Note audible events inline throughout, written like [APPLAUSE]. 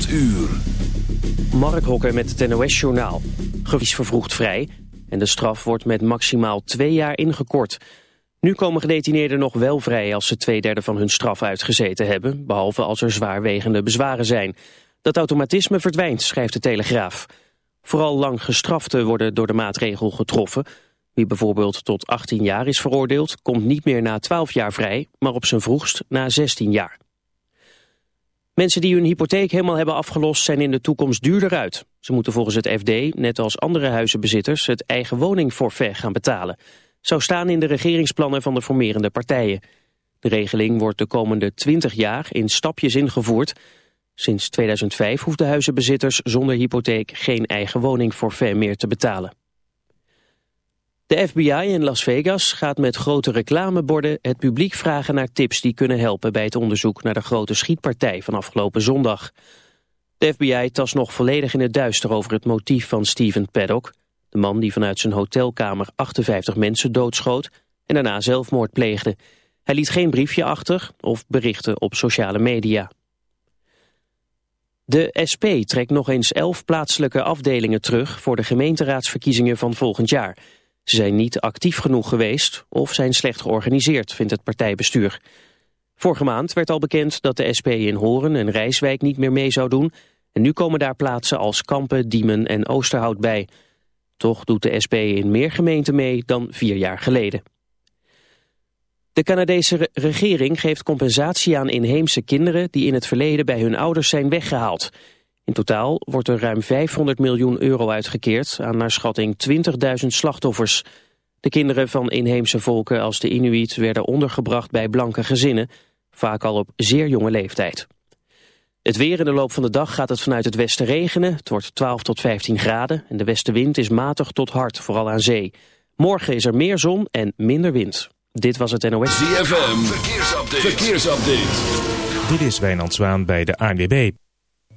8 uur. Mark Hokker met het NOS-journaal. Gewies vervroegd vrij en de straf wordt met maximaal twee jaar ingekort. Nu komen gedetineerden nog wel vrij als ze twee derde van hun straf uitgezeten hebben... behalve als er zwaarwegende bezwaren zijn. Dat automatisme verdwijnt, schrijft de Telegraaf. Vooral lang gestraften worden door de maatregel getroffen. Wie bijvoorbeeld tot 18 jaar is veroordeeld... komt niet meer na 12 jaar vrij, maar op zijn vroegst na 16 jaar. Mensen die hun hypotheek helemaal hebben afgelost zijn in de toekomst duurder uit. Ze moeten volgens het FD, net als andere huizenbezitters, het eigen woningforfait gaan betalen. Zou staan in de regeringsplannen van de formerende partijen. De regeling wordt de komende 20 jaar in stapjes ingevoerd. Sinds 2005 hoefden huizenbezitters zonder hypotheek geen eigen woningforfait meer te betalen. De FBI in Las Vegas gaat met grote reclameborden het publiek vragen naar tips die kunnen helpen bij het onderzoek naar de grote schietpartij van afgelopen zondag. De FBI tast nog volledig in het duister over het motief van Steven Paddock, de man die vanuit zijn hotelkamer 58 mensen doodschoot en daarna zelfmoord pleegde. Hij liet geen briefje achter of berichten op sociale media. De SP trekt nog eens elf plaatselijke afdelingen terug voor de gemeenteraadsverkiezingen van volgend jaar. Ze zijn niet actief genoeg geweest of zijn slecht georganiseerd, vindt het partijbestuur. Vorige maand werd al bekend dat de SP in Horen en Rijswijk niet meer mee zou doen. En nu komen daar plaatsen als Kampen, Diemen en Oosterhout bij. Toch doet de SP in meer gemeenten mee dan vier jaar geleden. De Canadese regering geeft compensatie aan inheemse kinderen... die in het verleden bij hun ouders zijn weggehaald. In totaal wordt er ruim 500 miljoen euro uitgekeerd... aan naar schatting 20.000 slachtoffers. De kinderen van inheemse volken als de Inuit... werden ondergebracht bij blanke gezinnen... vaak al op zeer jonge leeftijd. Het weer in de loop van de dag gaat het vanuit het westen regenen. Het wordt 12 tot 15 graden en de westenwind is matig tot hard, vooral aan zee. Morgen is er meer zon en minder wind. Dit was het NOS. ZFM, verkeersupdate. verkeersupdate. Dit is Wijnand Zwaan bij de ANWB.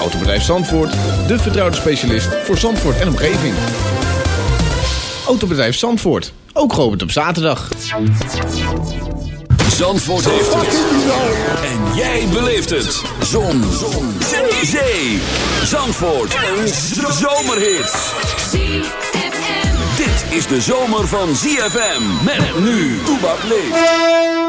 Autobedrijf Zandvoort, de vertrouwde specialist voor Zandvoort en omgeving. Autobedrijf Zandvoort, ook geopend op zaterdag. Zandvoort heeft het. En jij beleeft het. Zon. Zon. Zee. Zandvoort. Een zomerhit. Dit is de zomer van ZFM. Met nu. Toebak leeft.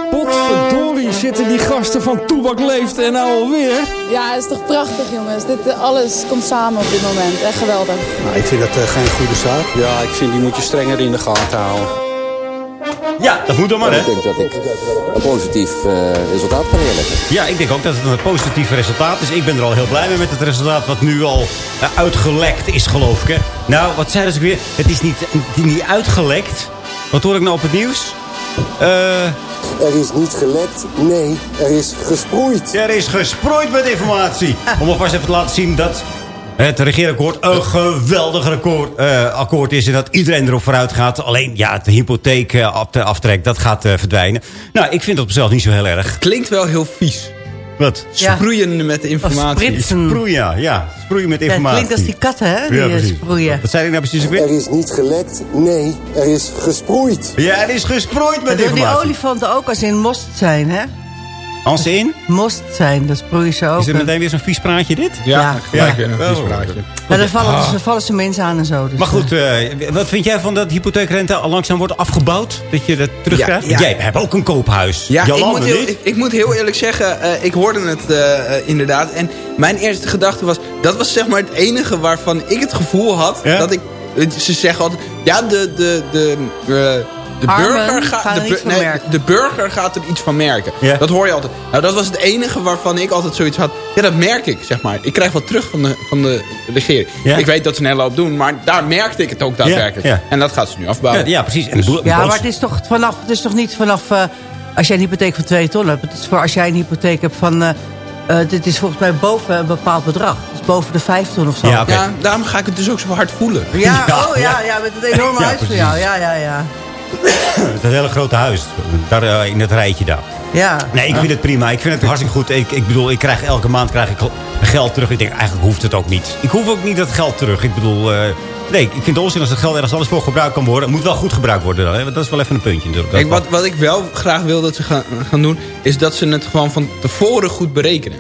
Potverdorie zitten die gasten van Toebak Leeft en nou alweer. Ja, het is toch prachtig jongens. Dit, eh, alles komt samen op dit moment. Echt geweldig. Nou, ik vind dat uh, geen goede zaak. Ja, ik vind die moet je strenger in de gaten houden. Ja, dat moet dan maar, hè? Ik denk dat ik een positief uh, resultaat kan neerleggen. Ja, ik denk ook dat het een positief resultaat is. Ik ben er al heel blij mee met het resultaat wat nu al uh, uitgelekt is, geloof ik. Hè? Nou, wat zeiden ze weer? Het is niet, niet uitgelekt. Wat hoor ik nou op het nieuws? Uh, er is niet gelekt, nee, er is gesproeid. Er is gesproeid met informatie. Om alvast even te laten zien dat het regeerakkoord een geweldig record, uh, akkoord is... en dat iedereen erop vooruit gaat. Alleen ja, de hypotheek uh, aftrek, dat gaat uh, verdwijnen. Nou, ik vind dat op zichzelf niet zo heel erg. Klinkt wel heel vies. Wat? Sproeien met informatie. spritsen. Sproeien, ja. Sproeien met Ja, informatie. klinkt als die katten, hè? Die Ja, eh, sproeien. Wat zei ik nou precies ook Er weer? is niet gelekt, nee, er is gesproeid. Ja, er is gesproeid Dat met doen die informatie. olifanten ook als ze in most zijn, hè? Als ze in? Most zijn, dan sproeien ze ook. Is het meteen weer zo'n vies praatje dit? Ja, Ja. gelijk Ja. weer een Oh. vies praatje. Maar dan vallen, dus, dan vallen ze mensen aan en zo. Dus, Maar goed, eh, wat vind jij van dat hypotheekrente al langzaam wordt afgebouwd? Dat je dat terugkrijgt? Ja, ja. Jij hebt ook een koophuis. Ja, ik moet, heel, ik, ik moet heel eerlijk zeggen, eh, ik hoorde het eh, eh, inderdaad. En mijn eerste gedachte was, dat was zeg maar het enige waarvan ik het gevoel had. Ja? Dat ik, ze zeggen altijd, ja, de, de, de, eh, de, Armen burger gaat, er de, iets van nee, merken. de burger gaat er iets van merken. Ja. Dat hoor je altijd. Nou, dat was het enige waarvan ik altijd zoiets had. Ja, dat merk ik, zeg maar. Ik krijg wat terug van de, van de regering. Ja. Ik weet dat ze een hele hoop doen, maar daar merkte ik het ook daadwerkelijk. Ja, ja. En dat gaat ze nu afbouwen. ja, precies. Boel- ja, maar het is toch, vanaf, het is toch niet vanaf... eh, als jij een hypotheek van 2 ton hebt. Het is voor als jij een hypotheek hebt van... eh, eh, dit is volgens mij boven een bepaald bedrag. Dus boven de 5 ton of zo. Ja, daarom ga ik het dus ook zo hard voelen. Ja, [LAUGHS] Ja, oh ja, ja, met het enorme Ja, huis voor jou. Ja, ja, ja. [COUGHS] Het hele grote huis. Daar eh, in het rijtje daar. Ja. Nee, ik vind het prima. Ik vind het hartstikke goed. Ik, ik bedoel, ik krijg elke maand krijg ik geld terug. Ik denk, eigenlijk hoeft het ook niet. Ik hoef ook niet dat geld terug. Ik bedoel, eh, nee, ik vind het onzin als het geld ergens anders voor gebruikt kan worden. Het moet wel goed gebruikt worden. dan, hè, want Dat is wel even een puntje natuurlijk. Dat Kijk, wat, wat ik wel graag wil dat ze gaan, gaan doen... is dat ze het gewoon van tevoren goed berekenen.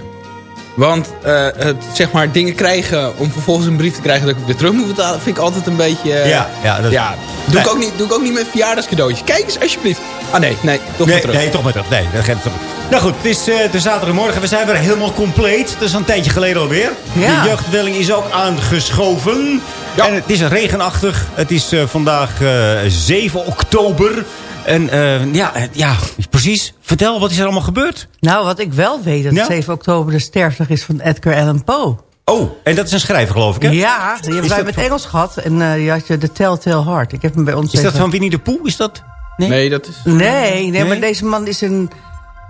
Want eh, het, zeg maar dingen krijgen om vervolgens een brief te krijgen... dat ik het weer terug moet betalen, vind ik altijd een beetje... eh, Ja, ja, dat- ja doe, ik ook niet, doe ik ook niet met verjaardagscadeautjes. Kijk eens alsjeblieft. Ah nee, nee, toch Nee, terug. nee, toch maar terug. Nee, dat gaat toch. Nou goed, het is eh, de zaterdagmorgen. We zijn weer helemaal compleet. Dat is een tijdje geleden alweer. Ja. De jeugdwelling is ook aangeschoven. Ja. En het is regenachtig. Het is eh, vandaag eh, 7 oktober. En eh, ja, eh, ja, precies. Vertel, wat is er allemaal gebeurd? Nou, wat ik wel weet, dat Ja? 7 oktober de sterfdag is van Edgar Allan Poe. Oh, en dat is een schrijver, geloof ik, hè? Ja, die hebben wij met van- Engels gehad. En eh die had je The Telltale Heart. Ik heb hem bij ons Is dat van Winnie de Poe? Is dat? Nee. Nee, dat is... Nee, nee, Nee? maar deze man is in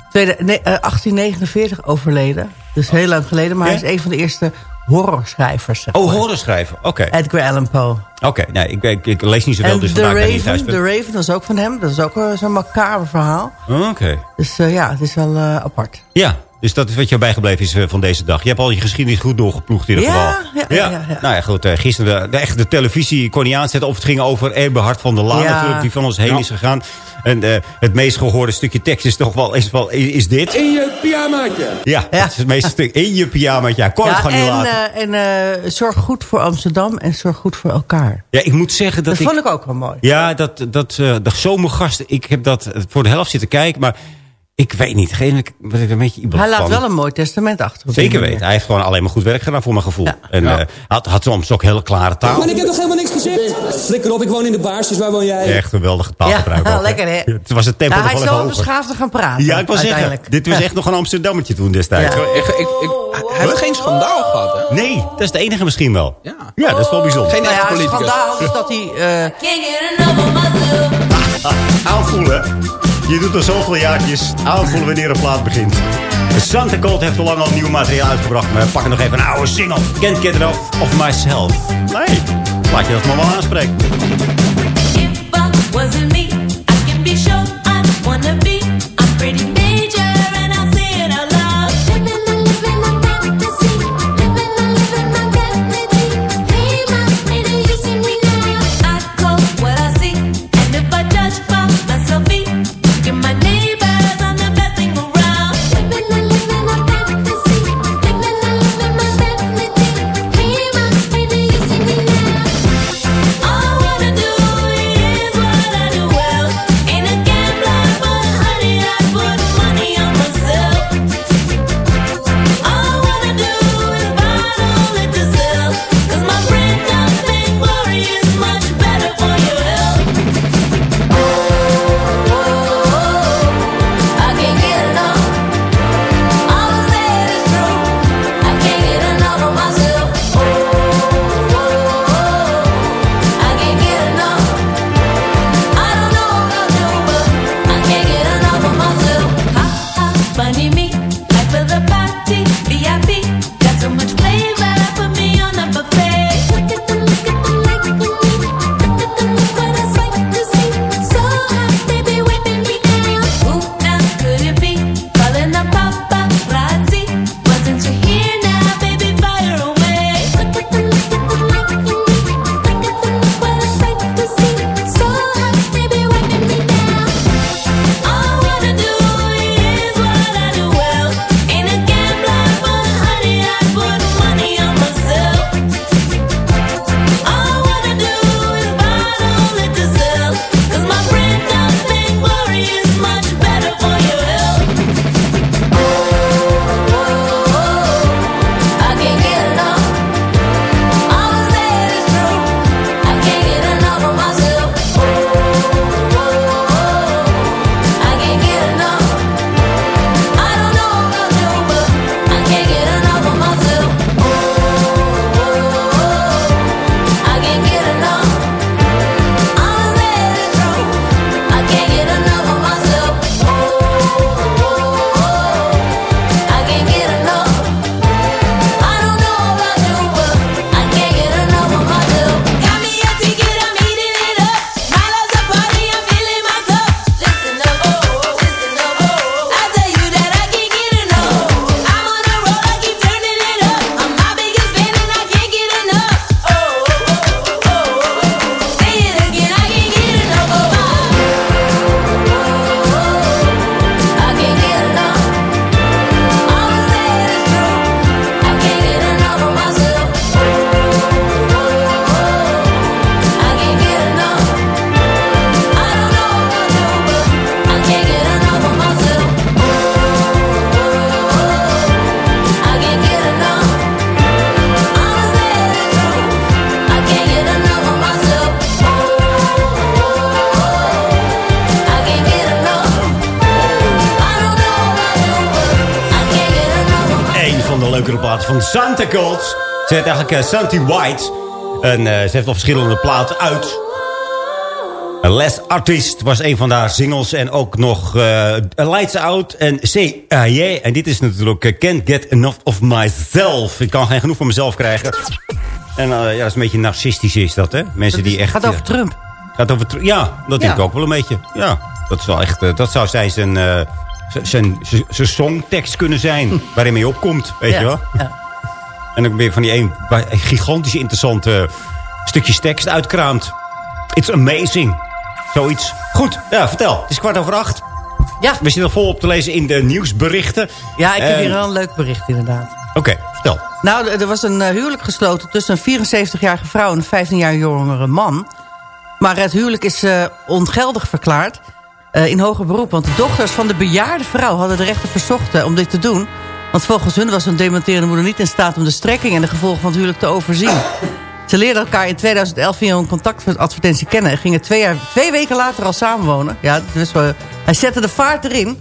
tweede, nee, eh, 1849 overleden. Dus heel lang geleden. Maar Ja? hij is een van de eerste horrorschrijvers. zeg Oh, maar. horrorschrijver. Oké. Edgar Allan Poe. Oké, nee, ik, ik, ik lees niet zoveel, dus The vandaar kan ik niet thuis Raven, The Raven, dat is ook van hem. Dat is ook eh, zo'n macabre verhaal. Oké. Dus eh, ja, het is wel eh, apart. Ja, dus dat is wat jou bijgebleven is eh, van deze dag. Je hebt al je geschiedenis goed doorgeploegd in ieder Ja, geval. ja, ja, ja. Nou ja, goed. eh, gisteren de, de, echt de televisie kon niet aanzetten. Of het ging over Eberhard van der Laan Ja. natuurlijk. Die van ons heen Ja. is gegaan. En eh, het meest gehoorde stukje tekst is toch wel, is, wel, is, dit. In je pyjamaatje. Ja, Ja. dat is het meeste stuk. In je pyjama. Ja, Ja, gewoon niet en laten. eh, en eh, zorg goed voor Amsterdam en zorg goed voor elkaar. ja, ik moet zeggen dat, Dat, ik... vond ik ook wel mooi. Ja, dat, dat, eh de zomergasten, ik heb dat voor de helft zitten kijken, maar ik weet niet. Geen, wat ik een beetje iemand Hij laat wel een mooi testament achter. Zeker weten. Hij heeft gewoon alleen maar goed werk gedaan voor mijn gevoel. Ja. En Ja. eh, had, had soms ook hele klare taal. Maar ik heb nog helemaal niks gezegd. Flikker op, ik woon in de baars, dus waar woon jij? Echt geweldige taalgebruik. Ja, ook, [LAUGHS] lekker, hè? Het was het tempo Ja, nog hij is hoger. beschaafd te gaan praten. Ja, ik wil zeggen, dit was Ja. echt nog een Amsterdammetje toen destijds. Ja. Ik, ik, ik, hij heeft geen schandaal gehad, hè? Nee, dat is de enige misschien wel. Ja. Ja, dat is wel bijzonder. Geen Nou echte ja, het politicus. schandaal is dat hij... eh, Aanvoelen. Je doet al zoveel jaartjes aanvoelen wanneer een plaat begint. Santa Cold heeft al lang al nieuw materiaal uitgebracht. Maar we pakken nog even een oude single. Can't Get of Myself. Nee, laat je dat maar wel aanspreken. wasn't me. I can be I wanna be. Pretty Ze heet eigenlijk eh, Santi White. En eh, ze heeft nog verschillende platen uit. Les Artist was een van haar singles. En ook nog eh, Lights Out en Say Yeah. En dit is natuurlijk Can't Get Enough of Myself. Ik kan geen genoeg van mezelf krijgen. En ja, dat is een beetje narcistisch is dat, hè? Mensen die echt... Het gaat over Trump. Gaat over Tr- ja, dat denk Ja. ik ook wel een beetje. Ja, dat zou, echt, eh, dat zou zijn zijn, zijn, z- zijn songtekst kunnen zijn. waarin hij opkomt, weet Ja, je wel. ja. En dan weer van die een gigantisch interessante stukjes tekst uitkraamt. It's amazing. Zoiets. Goed, ja, vertel. Het is kwart over acht. Ja. We zitten vol op te lezen in de nieuwsberichten. Ja, ik heb hier wel een leuk bericht inderdaad. Oké, vertel. Nou, er was een eh, huwelijk gesloten tussen een 74-jarige vrouw en een 15 jaar jongere man. Maar het huwelijk is eh, ongeldig verklaard eh, in hoger beroep. Want de dochters van de bejaarde vrouw hadden de rechter verzocht om dit te doen. Want volgens hun was een dementerende moeder niet in staat om de strekking en de gevolgen van het huwelijk te overzien. Ze leerden elkaar in 2011 via een contactadvertentie kennen... en gingen twee, weken later al samenwonen. Ja, dus, hij zette de vaart erin.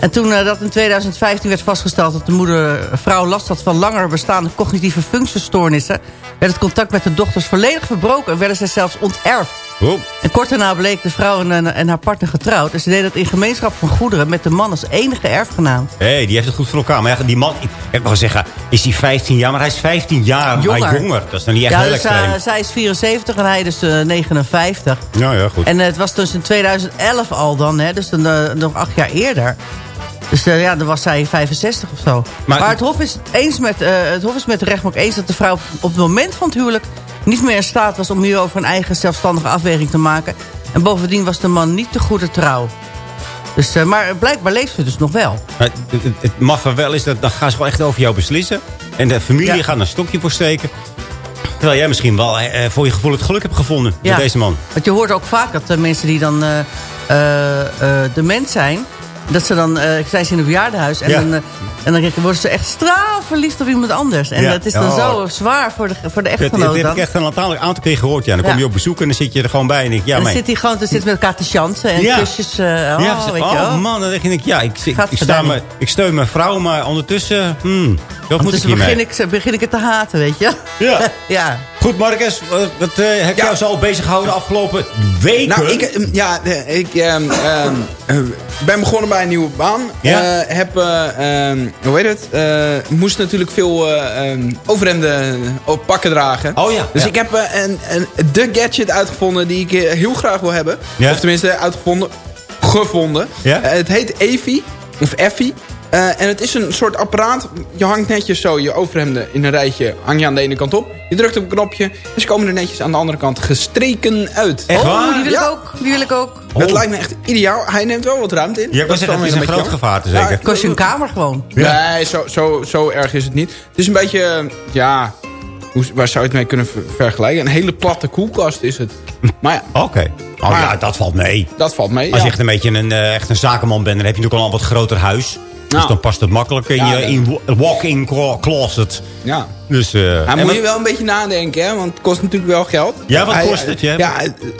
En toen eh, dat in 2015 werd vastgesteld dat de moeder eh, vrouw last had van langer bestaande cognitieve functiestoornissen, werd het contact met de dochters volledig verbroken en werden zij zelfs onterfd. Oh. En kort daarna bleek de vrouw en, en haar partner getrouwd. En ze deden dat in gemeenschap van goederen met de man als enige erfgenaam. Hé, hey, die heeft het goed voor elkaar. Maar ja, die man, ik, wou zeggen, is hij 15 jaar? Maar hij is 15 jaar maar Jonger. jonger. Dat is dan niet echt ja, heel dus, eh, zij is 74 en hij dus eh, 59. Ja, ja, goed. En eh, het was dus in 2011 al dan, hè, dus dan, eh, nog acht jaar eerder. Dus eh, ja, dan was zij 65 of zo. Maar- Maar, het, Hof is eens met, eh, het Hof is met de rechtbank eens dat de vrouw op het moment van het huwelijk... niet meer in staat was om hierover een eigen zelfstandige afweging te maken. En bovendien was de man niet te goede trouw. Dus, eh, maar blijkbaar leeft ze dus nog wel. Het, het, het maffe wel is dat dan gaan ze wel echt over jou beslissen. En de familie Ja. gaat een stokje voor steken. Terwijl jij misschien wel eh, eh, voor je gevoel het geluk hebt gevonden Ja. met deze man. Want je hoort ook vaak dat de mensen die dan eh, eh, dement zijn... dat ze dan, eh zijn ze in een bejaardenhuis... en, Ja. dan, eh, en dan worden ze echt straalverliefd op iemand anders. En Ja. dat is dan Oh. zo zwaar voor de, voor de Dat, dat echtgenoot heb dan. ik echt een aantal, aantal keer gehoord. Ja. Dan kom je op bezoek en dan zit je er gewoon bij. En ik, ja, en dan zit hij gewoon te zitten met elkaar te chansen en kusjes. eh, oh, ja, weet je oh man, dan denk ik, ja, ik, ik, sta me, ik steun mijn vrouw, maar ondertussen, hmm, wat moet ik begin ik, begin ik het te haten, weet je. Ja. [LAUGHS] ja. Goed, Marcus, eh, wat eh, heb Ja. jou zo al bezig gehouden de afgelopen weken? Nou, ik, eh, ja, ik ehm, ehm, eh, ben begonnen bij een nieuwe baan. Ja? Heb, eh, ehm, hoe heet het? Moest natuurlijk veel eh, ehm, overhemden op pakken dragen. Oh ja, Dus ja. ik heb een, een, de gadget uitgevonden die ik heel graag wil hebben. Ja? Of tenminste uitgevonden, gevonden. Ja? Het heet Efi, of Effie. Eh, en het is een soort apparaat. Je hangt netjes zo je overhemden in een rijtje. Hang je aan de ene kant op. Je drukt op een knopje. En ze komen er netjes aan de andere kant gestreken uit. Echt waar? Oh, die wil Ja. ik ook. Die wil ik ook. Dat Oh. lijkt me echt ideaal. Hij neemt wel wat ruimte in. Ja, Dat zeggen, is weer een groot gevaarte jammer. zeker. Kost je een kamer gewoon. Ja. Nee, zo, zo, zo erg is het niet. Het is een beetje, eh, ja... Hoe, waar zou je het mee kunnen ver- vergelijken? Een hele platte koelkast is het. [LAUGHS] Maar ja, Oké. Oh Maar- ja, dat valt mee. dat valt mee. Als ja. je echt een beetje een, eh, echt een zakenman bent, dan heb je natuurlijk al een wat groter huis. Dus Nou. dan past het makkelijker in Ja, je ja. in wa- walk-in clo- closet. Ja. Dus, eh, Hij en moet wat- je wel een beetje nadenken, hè? Want het kost natuurlijk wel geld. Ja, wat Hij- kost het, ja? Ja,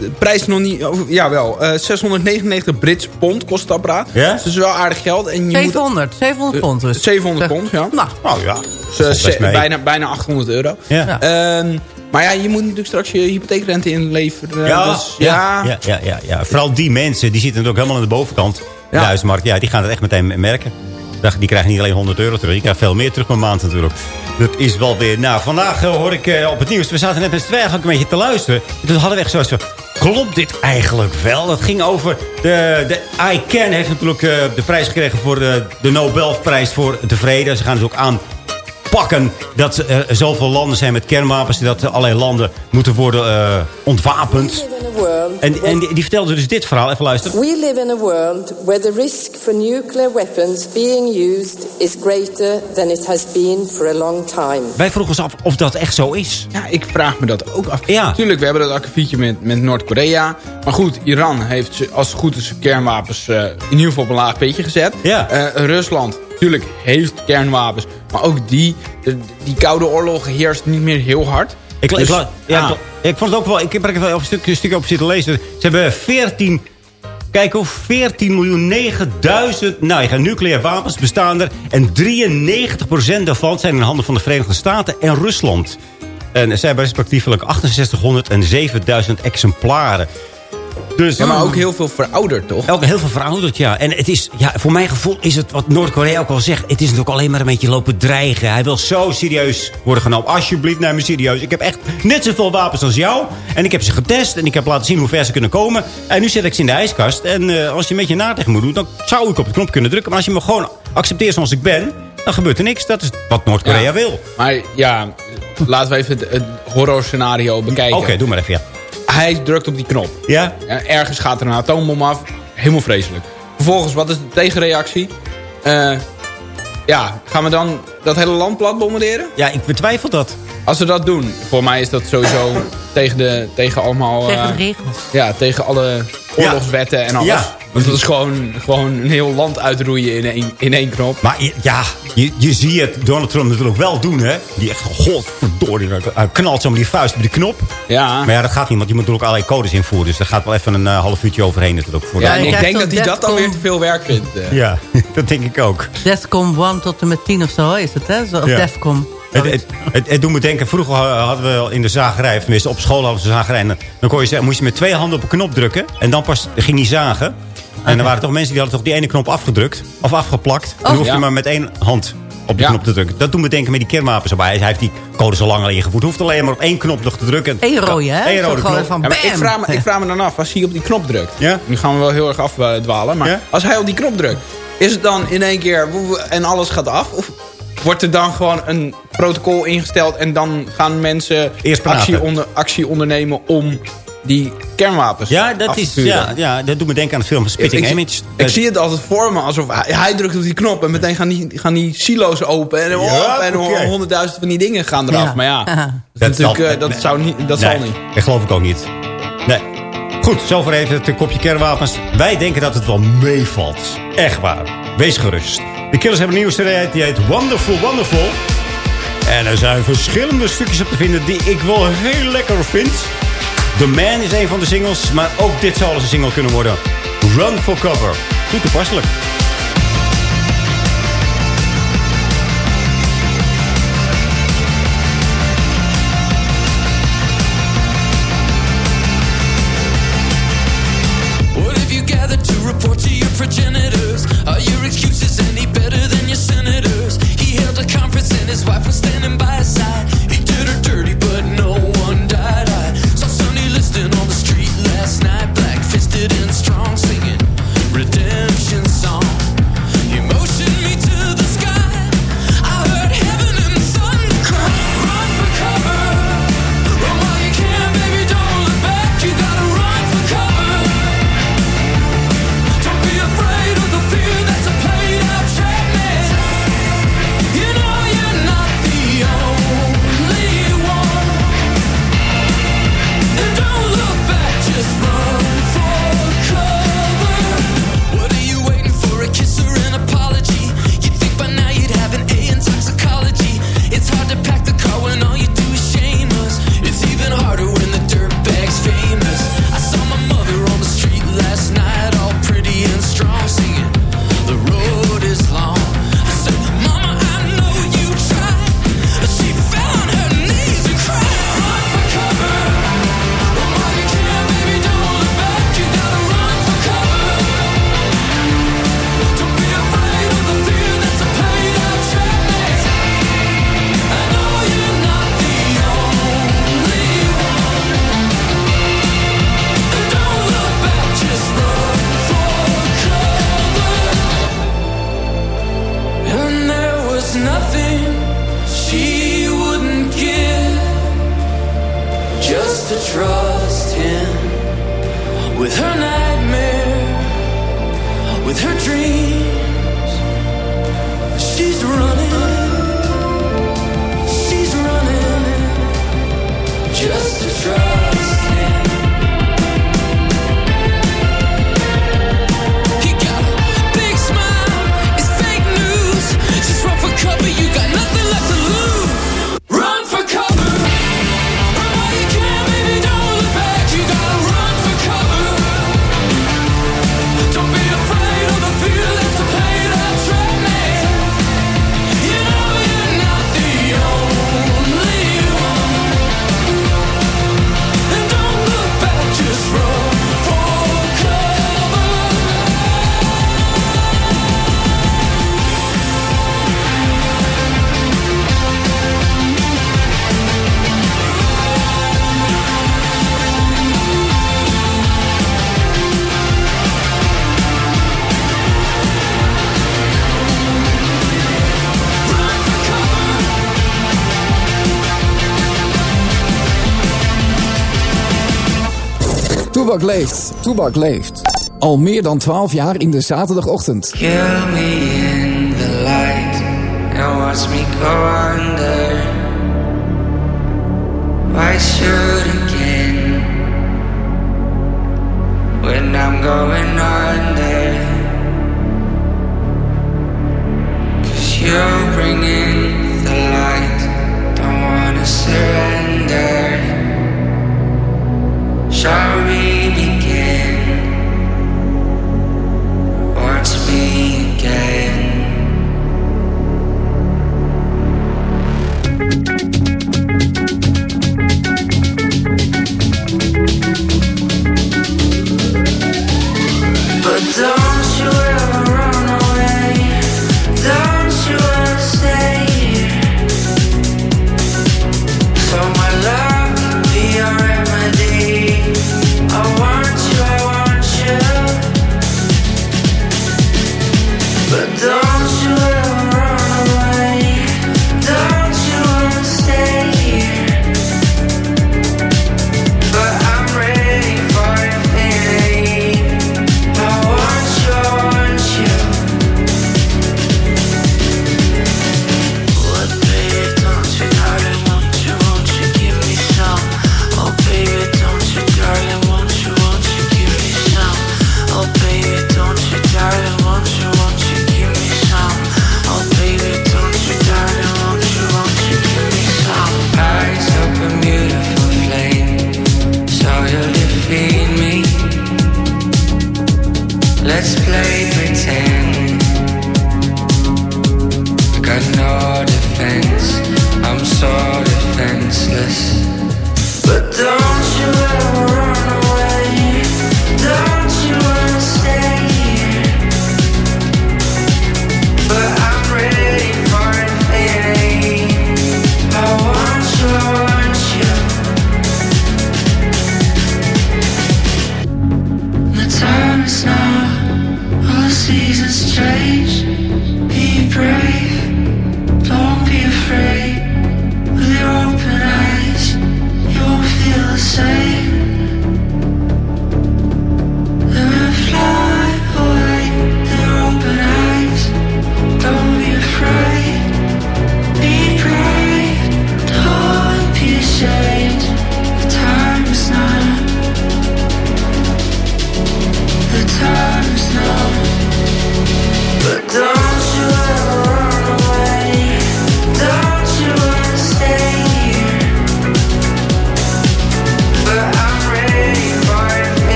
de prijs nog niet... Jawel, eh 699 Brits pond kost het apparaat. Ja? Dus dat is wel aardig geld. En je 700. 700 pond dus. Moet, 700 pond, ja. Nou, Oh ja, Dus, eh, bijna, bijna 800 euro. Ja. Ehm, maar ja, je moet natuurlijk straks je hypotheekrente inleveren. Ja, dus, ja, ja. ja, ja, ja, ja. Vooral die mensen, die zitten natuurlijk helemaal aan de bovenkant. De Ja. huismarkt, ja, die gaan het echt meteen merken. Die krijgen niet alleen 100 euro terug, die krijgen veel meer terug per maand natuurlijk. Dat is wel weer... Nou, vandaag eh, hoor ik eh, op het nieuws, we zaten net met z'n tweeën eigenlijk een beetje te luisteren. En toen hadden we echt zoiets van, klopt dit eigenlijk wel? Dat ging over, de, de ICANN heeft natuurlijk eh, de prijs gekregen voor de, de Nobelprijs voor de vrede. Ze gaan dus ook aan pakken dat er zoveel landen zijn met kernwapens... dat allerlei landen moeten worden eh, ontwapend. A world En, en die, die vertelde dus dit verhaal. Even luisteren. We live in a world where the risk for nuclear weapons being used is greater than it has been for a long time. Wij vroegen ons af of dat echt zo is. Ja, ik vraag me dat ook af. Ja. Tuurlijk, we hebben dat akkefietje met, met Noord-Korea. Maar goed, Iran heeft als het goed is kernwapens eh, in ieder geval op een laag beetje gezet. Ja. Eh, Rusland, natuurlijk, heeft kernwapens. Maar ook die, de- die koude oorlog heerst niet meer heel hard. Ik, Dus, ik, ja, ah. ik vond het ook wel... Ik heb er even een stuk, een stuk op zitten lezen. Ze hebben 14 Kijk hoe 14 miljoen 9000 nou, ja, nucleaire wapens bestaan er. En 93% daarvan zijn in handen van de Verenigde Staten en Rusland. En ze hebben respectievelijk 6800 en 7000 exemplaren. Dus, Ja, maar ook heel veel verouderd, toch? Ook heel veel verouderd, ja. En het is, ja, voor mijn gevoel is het wat Noord-Korea ook al zegt. Het is natuurlijk alleen maar een beetje lopen dreigen. Hij wil zo serieus worden genomen. Alsjeblieft, neem me serieus. Ik heb echt net zoveel wapens als jou. En ik heb ze getest. En ik heb laten zien hoe ver ze kunnen komen. En nu zet ik ze in de ijskast. En eh, als je een beetje na tegen moet doen, dan zou ik op de knop kunnen drukken. Maar als je me gewoon accepteert zoals ik ben, dan gebeurt er niks. Dat is wat Noord-Korea Ja. wil. Maar ja, laten we even het, het horror scenario bekijken. Oké, doe maar even, ja. Hij drukt op die knop. Ja? ergens gaat er een atoombom af. Helemaal vreselijk. Vervolgens, wat is de tegenreactie? Eh, ja, gaan we dan dat hele land plat bombarderen? Ja, ik betwijfel dat. Als we dat doen, voor mij is dat sowieso [LAUGHS] tegen, de, tegen allemaal... Tegen eh, de regels. Ja, tegen alle oorlogswetten en alles. Ja. Want dat is gewoon, gewoon een heel land uitroeien in één, in één knop. Maar je- ja, je, je ziet het Donald Trump natuurlijk wel doen, hè. Die echt, godverdorie, hij knalt zo met die vuist op die knop. Ja. Maar ja, dat gaat niet, want je moet natuurlijk allerlei codes invoeren. Dus daar gaat wel even een eh, half uurtje overheen natuurlijk. Voor Ja, de- en ik denk dat hij dat dan weer Defcon- te veel werk vindt. eh. Ja, [LAUGHS] dat denk ik ook. Defcon 1 tot en met 10 of zo is het, hè? Zo, of Ja. Defcon. Het, het, het, het doet me denken, vroeger hadden we al in de zagerij, of tenminste op school hadden ze zagerij. En dan kon je, zeggen, moest je met twee handen op een knop drukken. En dan pas ging hij zagen. En er waren toch mensen die hadden toch die ene knop afgedrukt. Of afgeplakt. En dan hoef je ja. maar met één hand op de Ja. knop te drukken. Dat doet me denken met die kernwapens erbij. Hij heeft die code zo lang al ingevoerd. Hoeft alleen maar op één knop nog te drukken. Eén rode, hè? Eén rode knop. van Ja, maar ik, vraag me, ik vraag me dan af, als hij op die knop drukt. Ja? Nu gaan we wel heel erg afdwalen. Maar Ja? als hij op die knop drukt, is het dan in één keer en alles gaat af? Of wordt er dan gewoon een protocol ingesteld en dan gaan mensen actie, onder, actie ondernemen om die kernwapens Ja, af dat, te is, ja, ja, dat doet me denken aan de film van Spitting ik, Image. Ik zie het altijd voor me alsof hij, hij drukt op die knop en meteen gaan die, gaan die silo's open en, Ja, en honderdduizend van die dingen gaan eraf. Ja. Maar ja, dat, is Dat natuurlijk, zal- eh, dat, nee. zou niet, dat nee, zal niet. Dat geloof ik ook niet. Nee. Goed, zover even het kopje kernwapens. Wij denken dat het wel meevalt. Echt waar. Wees gerust. De Killers hebben een nieuwe serie die heet Wonderful Wonderful. En er zijn verschillende stukjes op te vinden die ik wel heel lekker vind. The Man is een van de singles, maar ook dit zou al eens een single kunnen worden. Run for Cover. Goed toepasselijk. Toebak leeft. Toebak leeft. Al meer dan 12 jaar in de zaterdagochtend. Kill me in the light and watch me go under. Why shoot again when I'm going under? Cause you're bringing the light, don't wanna surrender. Shall we Watch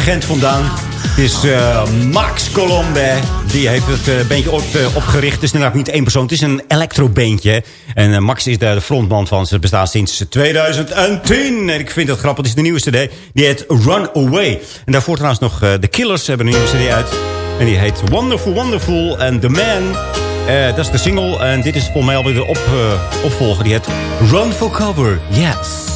Gent vandaan. Het is eh, Max Colombe. Die heeft het eh, bandje op, eh, opgericht. Het is inderdaad niet één persoon. Het is een electrobeentje. En Max is daar de frontman van. Ze bestaat sinds 2010. En ik vind dat grappig. Het is de nieuwe cd. Die heet Run Away. En daarvoor trouwens nog The Killers hebben een nieuwe cd uit. En die heet Wonderful Wonderful. En The Man... dat is de single. En dit is volgens mij alweer de op, opvolger. Die heet Run for Cover. Yes.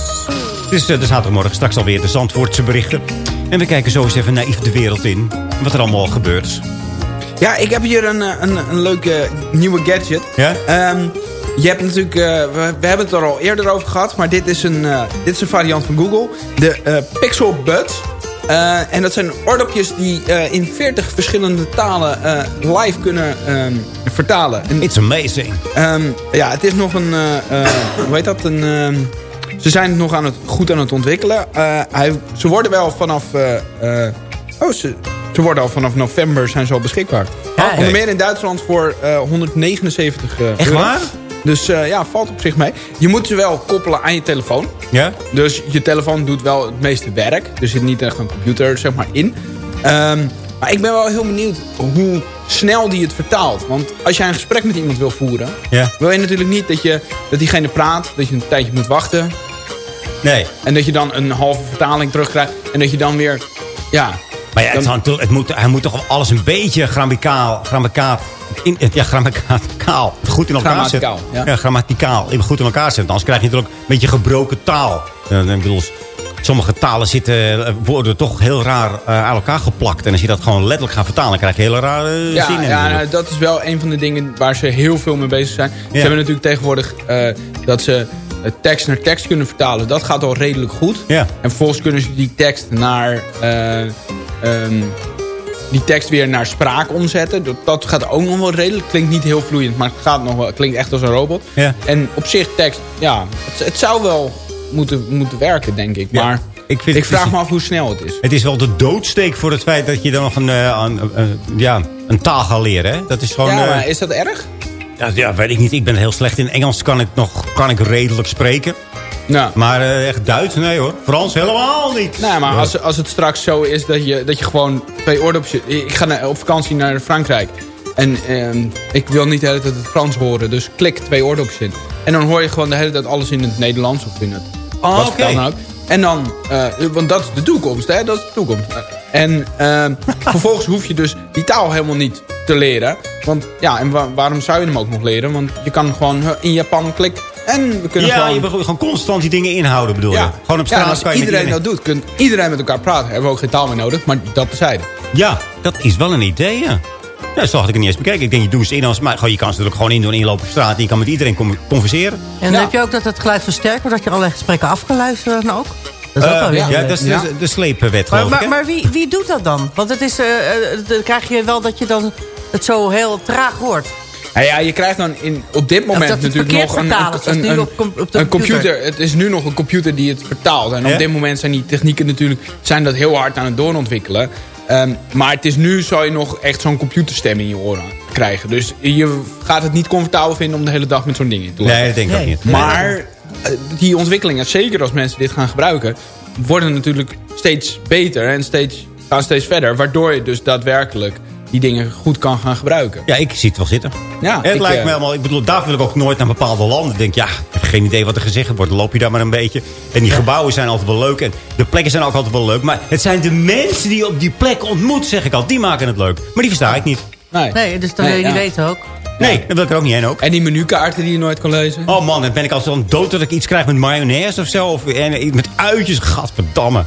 Het is de zaterdagmorgen straks alweer de Zandvoortse berichten. En we kijken zo eens even naïef de wereld in. Wat er allemaal gebeurt. Ja, ik heb hier een, eh, een, een leuke nieuwe gadget. Ja? Ehm, je hebt natuurlijk, eh, we, we hebben het er al eerder over gehad, maar dit is een, eh, dit is een variant van Google. De eh, Pixel Buds. En dat zijn oordopjes die in 40 verschillende talen live kunnen ehm, vertalen. En, It's amazing. Ehm, ja, het is nog een, hoe heet dat, een... ze zijn het nog aan het, goed aan het ontwikkelen. Eh, hij, ze worden wel vanaf... eh, eh, oh, ze, ze worden al vanaf november zijn ze al beschikbaar. Ja, Onder meer in Duitsland voor eh, 179 eh, Echt euro. waar? Dus ja, valt op zich mee. Je moet ze wel koppelen aan je telefoon. Ja? Dus je telefoon doet wel het meeste werk. Er zit niet echt een computer zeg maar, in. Ehm, maar ik ben wel heel benieuwd hoe snel die het vertaalt. Want als jij een gesprek met iemand wil voeren... Ja. wil je natuurlijk niet dat, je, dat diegene praat. Dat je een tijdje moet wachten. Nee. En dat je dan een halve vertaling terugkrijgt. En dat je dan weer... Ja, Maar ja, het, het moet, hij moet toch alles een beetje grammaticaal... grammaticaal in, ja, grammaticaal. Goed in elkaar zetten. Grammaticaal, ja. grammaticaal. Even goed in elkaar zetten. Anders krijg je natuurlijk een beetje gebroken taal. Eh, ik bedoel, sommige talen zitten, eh, worden toch heel raar eh, aan elkaar geplakt. En als je dat gewoon letterlijk gaat vertalen... dan krijg je hele rare Ja, zinnen. ja nou, dat is wel een van de dingen waar ze heel veel mee bezig zijn. Ze Ja. hebben natuurlijk tegenwoordig eh, dat ze eh, tekst naar tekst kunnen vertalen. Dat gaat al redelijk goed. Ja. En vervolgens kunnen ze die tekst naar... eh, ehm, die tekst weer naar spraak omzetten. Dat, dat gaat ook nog wel redelijk. Klinkt niet heel vloeiend, maar het gaat nog wel, klinkt echt als een robot. Ja. En op zich tekst, ja, het, het zou wel moeten, moeten werken, denk ik. Ja. Maar Ik vind ik vraag me af hoe snel het is. Het is wel de doodsteek voor het feit dat je dan nog een, eh, een, een- ja, een taal gaat leren. Hè? Dat is gewoon... ja, eh, maar is dat erg? Ja, ja, weet ik niet. Ik ben heel slecht in Engels. Kan ik nog kan ik redelijk spreken. Ja. Maar eh, echt Duits? Nee hoor. Frans helemaal niet. Nee, maar als, als het straks zo is dat je, dat je gewoon twee oordopjes... Ik ga naar- op vakantie naar Frankrijk. En ehm, ik wil niet de hele tijd het Frans horen. Dus klik twee oordopjes in. En dan hoor je gewoon de hele tijd alles in het Nederlands of in het... Oh, wat dan ook. En dan... eh, want dat is de toekomst, hè. Dat is de toekomst. En ehm, [LAUGHS] vervolgens hoef je dus die taal helemaal niet te leren. Want ja, en wa- waarom zou je hem ook nog leren? Want je kan gewoon in Japan klik... En we kunnen Ja, gewoon... je wil gewoon constant die dingen inhouden bedoel je. Ja. Gewoon op straat en als kan je iedereen dat doet, kunt iedereen met elkaar praten. Hebben we ook geen taal meer nodig, maar dat bezijde. Ja, dat is wel een idee, ja. Ja, zo had ik het niet eens bekeken. Ik denk, je doet ze in als... Maar je kan ze natuurlijk gewoon in doen, inlopen op straat. En je kan met iedereen converseren. En dan heb je ook dat het geluid versterkt wordt, dat je allerlei gesprekken af kan luisteren dan ook. Dat is ook Eh, wel weer ja, dat is de, de sleepwet, Maar, geloof ik. maar, hè? maar wie, wie doet dat dan? Want het is, eh, eh, dan krijg je wel dat je dan het zo heel traag hoort. Nou ja, je krijgt dan in, op dit moment dat natuurlijk nog een, een, nu een, op com- op de een computer. computer. Het is nu nog een computer die het vertaalt. En Ja? op dit moment zijn die technieken natuurlijk zijn dat heel hard aan het doorontwikkelen. Ehm, maar het is nu zou je nog echt zo'n computerstem in je oren krijgen. Dus je gaat het niet comfortabel vinden om de hele dag met zo'n ding in te lopen. Nee, dat denk ik ook niet. Maar eh, die ontwikkelingen, zeker als mensen dit gaan gebruiken... worden natuurlijk steeds beter en steeds, gaan steeds verder. Waardoor je dus daadwerkelijk die dingen goed kan gaan gebruiken. Ja, ik zie het wel zitten. Ja, het ik, lijkt eh, me helemaal... Ik bedoel, daar wil ik ook nooit naar bepaalde landen. Ik denk, ja, ik heb geen idee wat er gezegd wordt. Loop je daar maar een beetje. En die gebouwen zijn altijd wel leuk. En de plekken zijn ook altijd wel leuk. Maar het zijn de mensen die je op die plek ontmoet, zeg ik al. Die maken het leuk. Maar die versta ik niet. Nee. Nee, dus dan Nee, wil je niet weten ook. Nee, dat wil ik er ook niet heen ook. En die menukaarten die je nooit kan lezen. Oh man, dan ben ik al zo'n dood dat ik iets krijg met mayonaise of zo. Of en, met uitjes. Gadverdamme.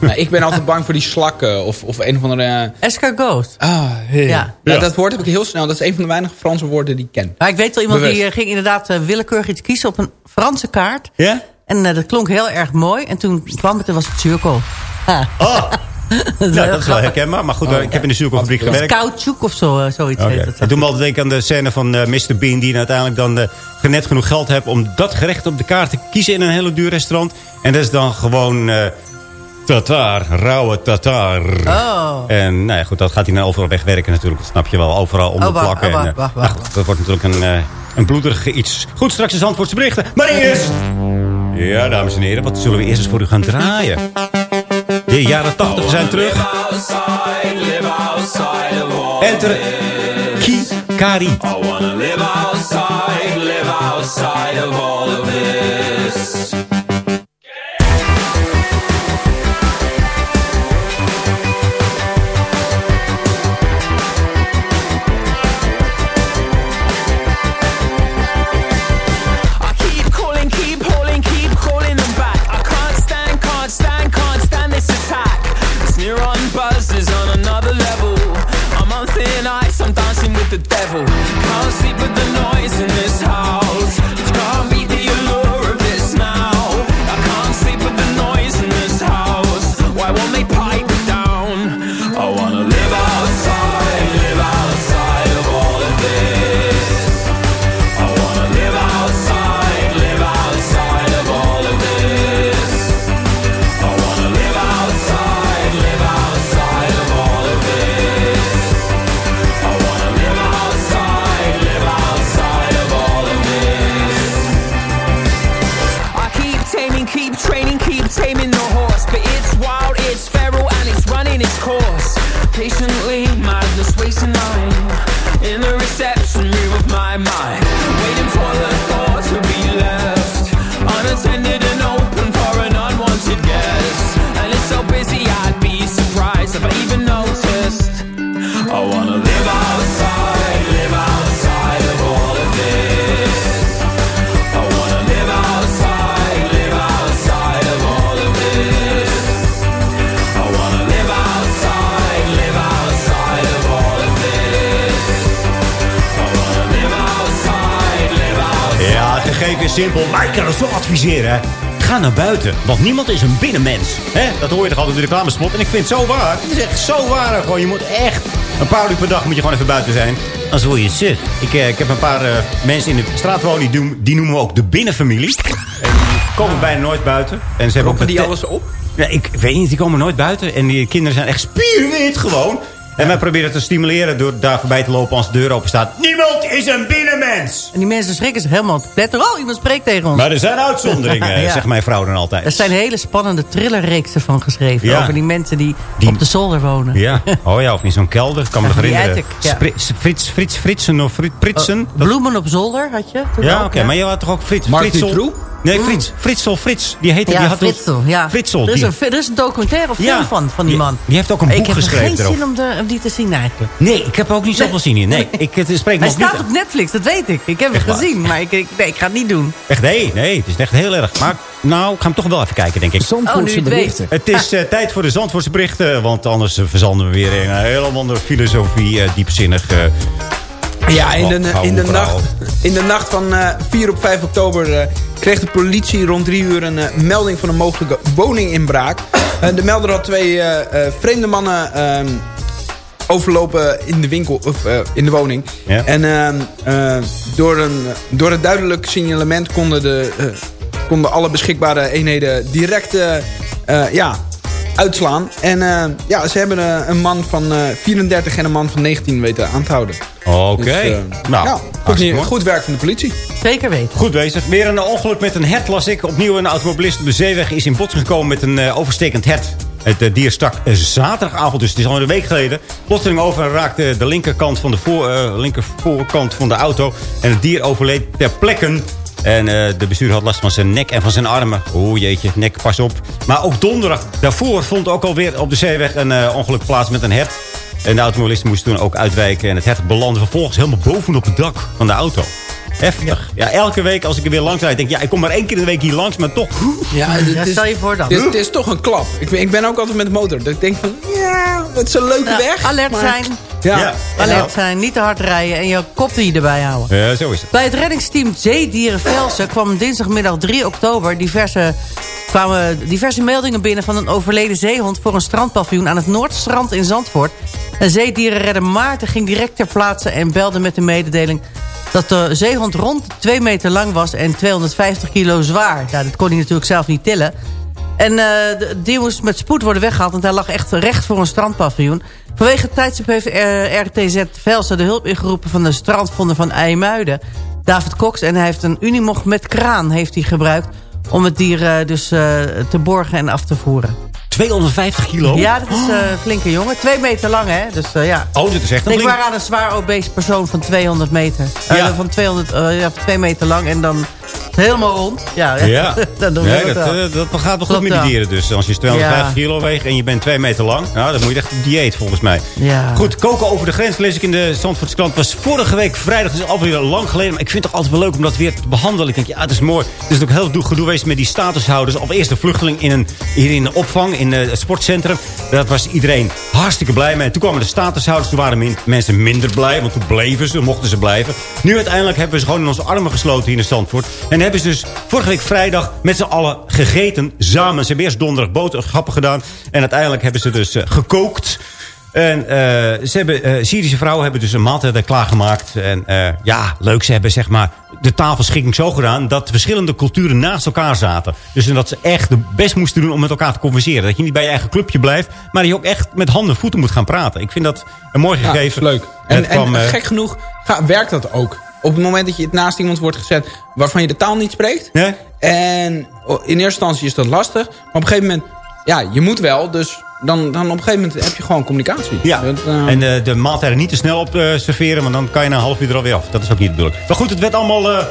Nou, ik ben altijd bang voor die slakken of, of een of andere... Escargot. Ah, Ja. ja. Ja. Dat woord heb ik heel snel. Dat is een van de weinige Franse woorden die ik ken. Maar ik weet wel iemand die eh, ging inderdaad eh, willekeurig iets kiezen op een Franse kaart. Ja? En eh, dat klonk heel erg mooi. En toen kwam het en was het zuurkool. Ha. Oh, [LAUGHS] [LAUGHS] Dat nou, dat is wel herkenbaar. Maar goed, ik heb in de zuurkoolfabriek Dat is gewerkt. Caoutchouc of zo, eh, zoiets Oké. heet. Het doet me altijd denken aan de scène van eh, Mr. Bean... die uiteindelijk dan eh, net genoeg geld heeft... om dat gerecht op de kaart te kiezen in een hele duur restaurant. En dat is dan gewoon eh tatar, rauwe tatar. Oh. En nou ja, goed, dat gaat hij dan overal wegwerken natuurlijk. Dat snap je wel, overal Oh, wacht, onderplakken. oh, wacht, en, eh, wacht, nou dat wordt natuurlijk een, eh, een bloederig iets. Goed, straks is Zandvoortse berichten. Maar eerst... Ja, dames en heren, wat zullen we eerst eens voor u gaan draaien? De jaren 80 zijn terug. Enter Kikari. I wanna live outside, live outside of all of this. With the devil. Can't sleep with the noise in this house. Kan het zo adviseren. hè. Ga naar buiten, want niemand is een binnenmens. Hè? Dat hoor je toch altijd in de reclamespot. En ik vind het zo waar. Het is echt zo waar. Gewoon, je moet echt een paar uur per dag moet je gewoon even buiten zijn. Anders word je suf. Ik, eh, ik heb een paar eh, mensen in de straat wonen, die, doen, die noemen we ook de binnenfamilie. En die komen bijna nooit buiten. En ze hebben ook die alles op? ja, ik weet niet, die komen nooit buiten. En die kinderen zijn echt spierwit gewoon. En wij proberen te stimuleren door daar voorbij te lopen als de deur open staat. Niemand is een binnenmens! En die mensen schrikken zich helemaal te pletter. Oh, iemand spreekt tegen ons. Maar er zijn uitzonderingen, [LAUGHS] Ja. zegt mijn vrouw dan altijd. Er zijn hele spannende thrillerreeksen van geschreven. Ja. Over die mensen die, op de zolder wonen. Ja, oh ja, of in zo'n kelder, kan me nog [LAUGHS] herinneren. Spri- Frits, Frits Fritsen of Frit, Pritsen. Dat- Bloemen op zolder had je toen ja, oké, maar je had toch ook Frits, Mark Fritsel? Nee, Frits, Fritsel, Frits. Die heette, Ja, die had Fritsel. Ja. Fritsel. Er is, die- een, er is een documentaire film Ja, van, van die man. die heeft ook een ik boek heb geschreven geen erover. zin om, de, om die te zien eigenlijk. Nee, ik heb er ook niet zoveel zin in. Nee, [LAUGHS] ik het spreekt me Hij niet staat op Netflix, dat weet ik. Ik heb Echt het waar? gezien, maar ik, ik, nee, ik ga het niet doen. Echt, nee, nee, het is echt heel erg. Maar nou, ik ga hem toch wel even kijken, denk ik. Zandvoortse Oh, berichten. Het is eh, [LAUGHS] tijd voor de Zandvoortse berichten, want anders verzanden we weer in een hele andere filosofie, eh, diepzinnig. eh, Ja, in de, in de, nacht, in de nacht van eh 4 op 5 oktober eh, kreeg de politie rond 3 uur een eh, melding van een mogelijke woninginbraak. De melder had twee vreemde mannen ehm, overlopen in de winkel of in de woning. Ja. En ehm, eh, door, een, door het duidelijk signalement konden, de, konden alle beschikbare eenheden direct ja, uitslaan. En eh, ja, ze hebben eh, een man van eh 34 en een man van 19 weten aan te houden. Oké. Dus, eh, nou, ja, goed, werk van de politie. Zeker weten. Goed bezig. Weer een ongeluk met een hert las ik. Opnieuw een automobilist op de zeeweg is in botsing gekomen met een eh, overstekend hert. Het eh, dier stak eh, zaterdagavond, dus het is al een week geleden. Plotseling over en raakte de linkerkant van de voor, eh, linker voorkant van de auto. En het dier overleed ter plekke. En eh, de bestuurder had last van zijn nek en van zijn armen. Oeh jeetje, nek, pas op. Maar ook donderdag daarvoor vond ook alweer op de zeeweg een eh, ongeluk plaats met een hert. En de automobilist moest toen ook uitwijken. En het hert belandde vervolgens helemaal bovenop het dak van de auto. Heftig. Ja, elke week als ik er weer langs rijd, denk ik... ja, ik kom maar één keer in de week hier langs, maar toch... Ja, Ja, stel je voor dan. Het is, het is toch een klap. Ik ben, ik ben ook altijd met de motor. Dat ik denk van, ja, het is een leuke Ja, weg. alert maar- zijn. Ja. Ja. Alert zijn, niet te hard rijden en je kopie erbij houden. Ja, zo is het. Bij het reddingsteam Zeedieren Velsen kwam dinsdagmiddag 3 oktober diverse, kwamen diverse meldingen binnen van een overleden zeehond voor een strandpaviljoen aan het Noordstrand in Zandvoort. Een zeedierenredder Maarten ging direct ter plaatse en belde met de mededeling dat de zeehond rond 2 meter lang was en 250 kilo zwaar. Nou, dat kon hij natuurlijk zelf niet tillen. En eh, de dier moest met spoed worden weggehaald, want hij lag echt recht voor een strandpaviljoen. Vanwege het tijdstip heeft eh, RTZ Velsen de hulp ingeroepen van de strandvonden van IJmuiden. David Cox en hij heeft een Unimog met kraan heeft hij gebruikt om het dier eh, dus te borgen en af te voeren. 250 kilo? Ja, dat is een flinke jongen. Twee meter lang, hè? Dus ja. Oh, dit is echt een flink- maar aan een zwaar obese persoon van 200 meter. Ja. van 200, eh, ja, van 2 meter lang en dan helemaal rond. Ja, Ja, [LAUGHS] dan doen we het dat, eh, dat gaat wel goed Klopt met die dieren dus. Als je 250 Ja. kilo weegt en je bent 2 meter lang. Nou, dan moet je echt een dieet volgens mij. Ja. Goed, koken over de grens lees ik in de Zandvoortse krant. was vorige week vrijdag, dus alweer lang geleden. Maar ik vind het toch altijd wel leuk om dat weer te behandelen. Ik denk, ja, het is mooi. Er is ook heel veel gedoe geweest met die statushouders. Allereerst de vluchteling in een, hier in de opvang, in eh, het sportcentrum. Daar was iedereen hartstikke blij mee. Toen kwamen de statushouders, toen waren min- mensen minder blij. Want toen bleven ze, mochten ze blijven. Nu uiteindelijk hebben we ze gewoon in onze armen gesloten hier in Zandvoort. En hebben ze dus vorige week vrijdag met z'n allen gegeten. Samen. Ze hebben eerst donderdag boodschappen gedaan. En uiteindelijk hebben ze dus eh, gekookt. En eh, ze hebben, eh, Syrische vrouwen hebben dus een maaltijd klaargemaakt. En ja, leuk, ze hebben zeg maar de tafelschikking zo gedaan... dat verschillende culturen naast elkaar zaten. Dus dat ze echt de best moesten doen om met elkaar te converseren. Dat je niet bij je eigen clubje blijft... maar dat je ook echt met handen en voeten moet gaan praten. Ik vind dat een mooi Ja, gegeven. leuk. En, Het kwam, en gek genoeg ga, werkt dat ook. Op het moment dat je het naast iemand wordt gezet waarvan je de taal niet spreekt. Nee? En oh, in eerste instantie is dat lastig. Maar op een gegeven moment, ja, je moet wel. Dus dan, dan op een gegeven moment heb je gewoon communicatie. Ja, Dat, eh, en eh, de maaltijden niet te snel op eh, serveren... want dan kan je na een half uur er alweer af. Dat is ook niet de bedoeling. Maar goed, het werd allemaal eh,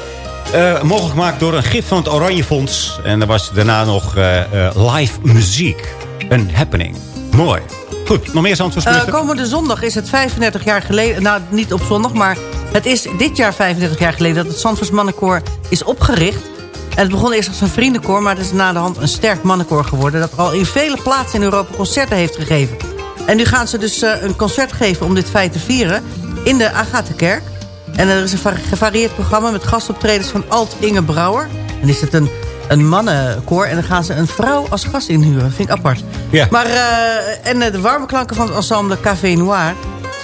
eh, mogelijk gemaakt door een gif van het Oranje Fonds. En er was daarna nog eh, eh, live muziek. Een happening. Mooi. Goed, nog meer Eh, Zandvoortsberichten? komende zondag is het 35 jaar geleden... Nou, niet op zondag, maar het is dit jaar 35 jaar geleden... dat het Zandvoorts Mannenkoor is opgericht. En het begon eerst als een vriendenkoor... maar het is na de hand een sterk mannenkoor geworden... dat al in vele plaatsen in Europa concerten heeft gegeven. En nu gaan ze dus eh, een concert geven om dit feit te vieren... in de Agatha-kerk. En er is een va- gevarieerd programma met gastoptredens van Alt Inge Brouwer. En is het een, een mannenkoor. En dan gaan ze een vrouw als gast inhuren. Dat vind ik apart. Ja. Maar, eh, en eh, de warme klanken van het ensemble Café Noir.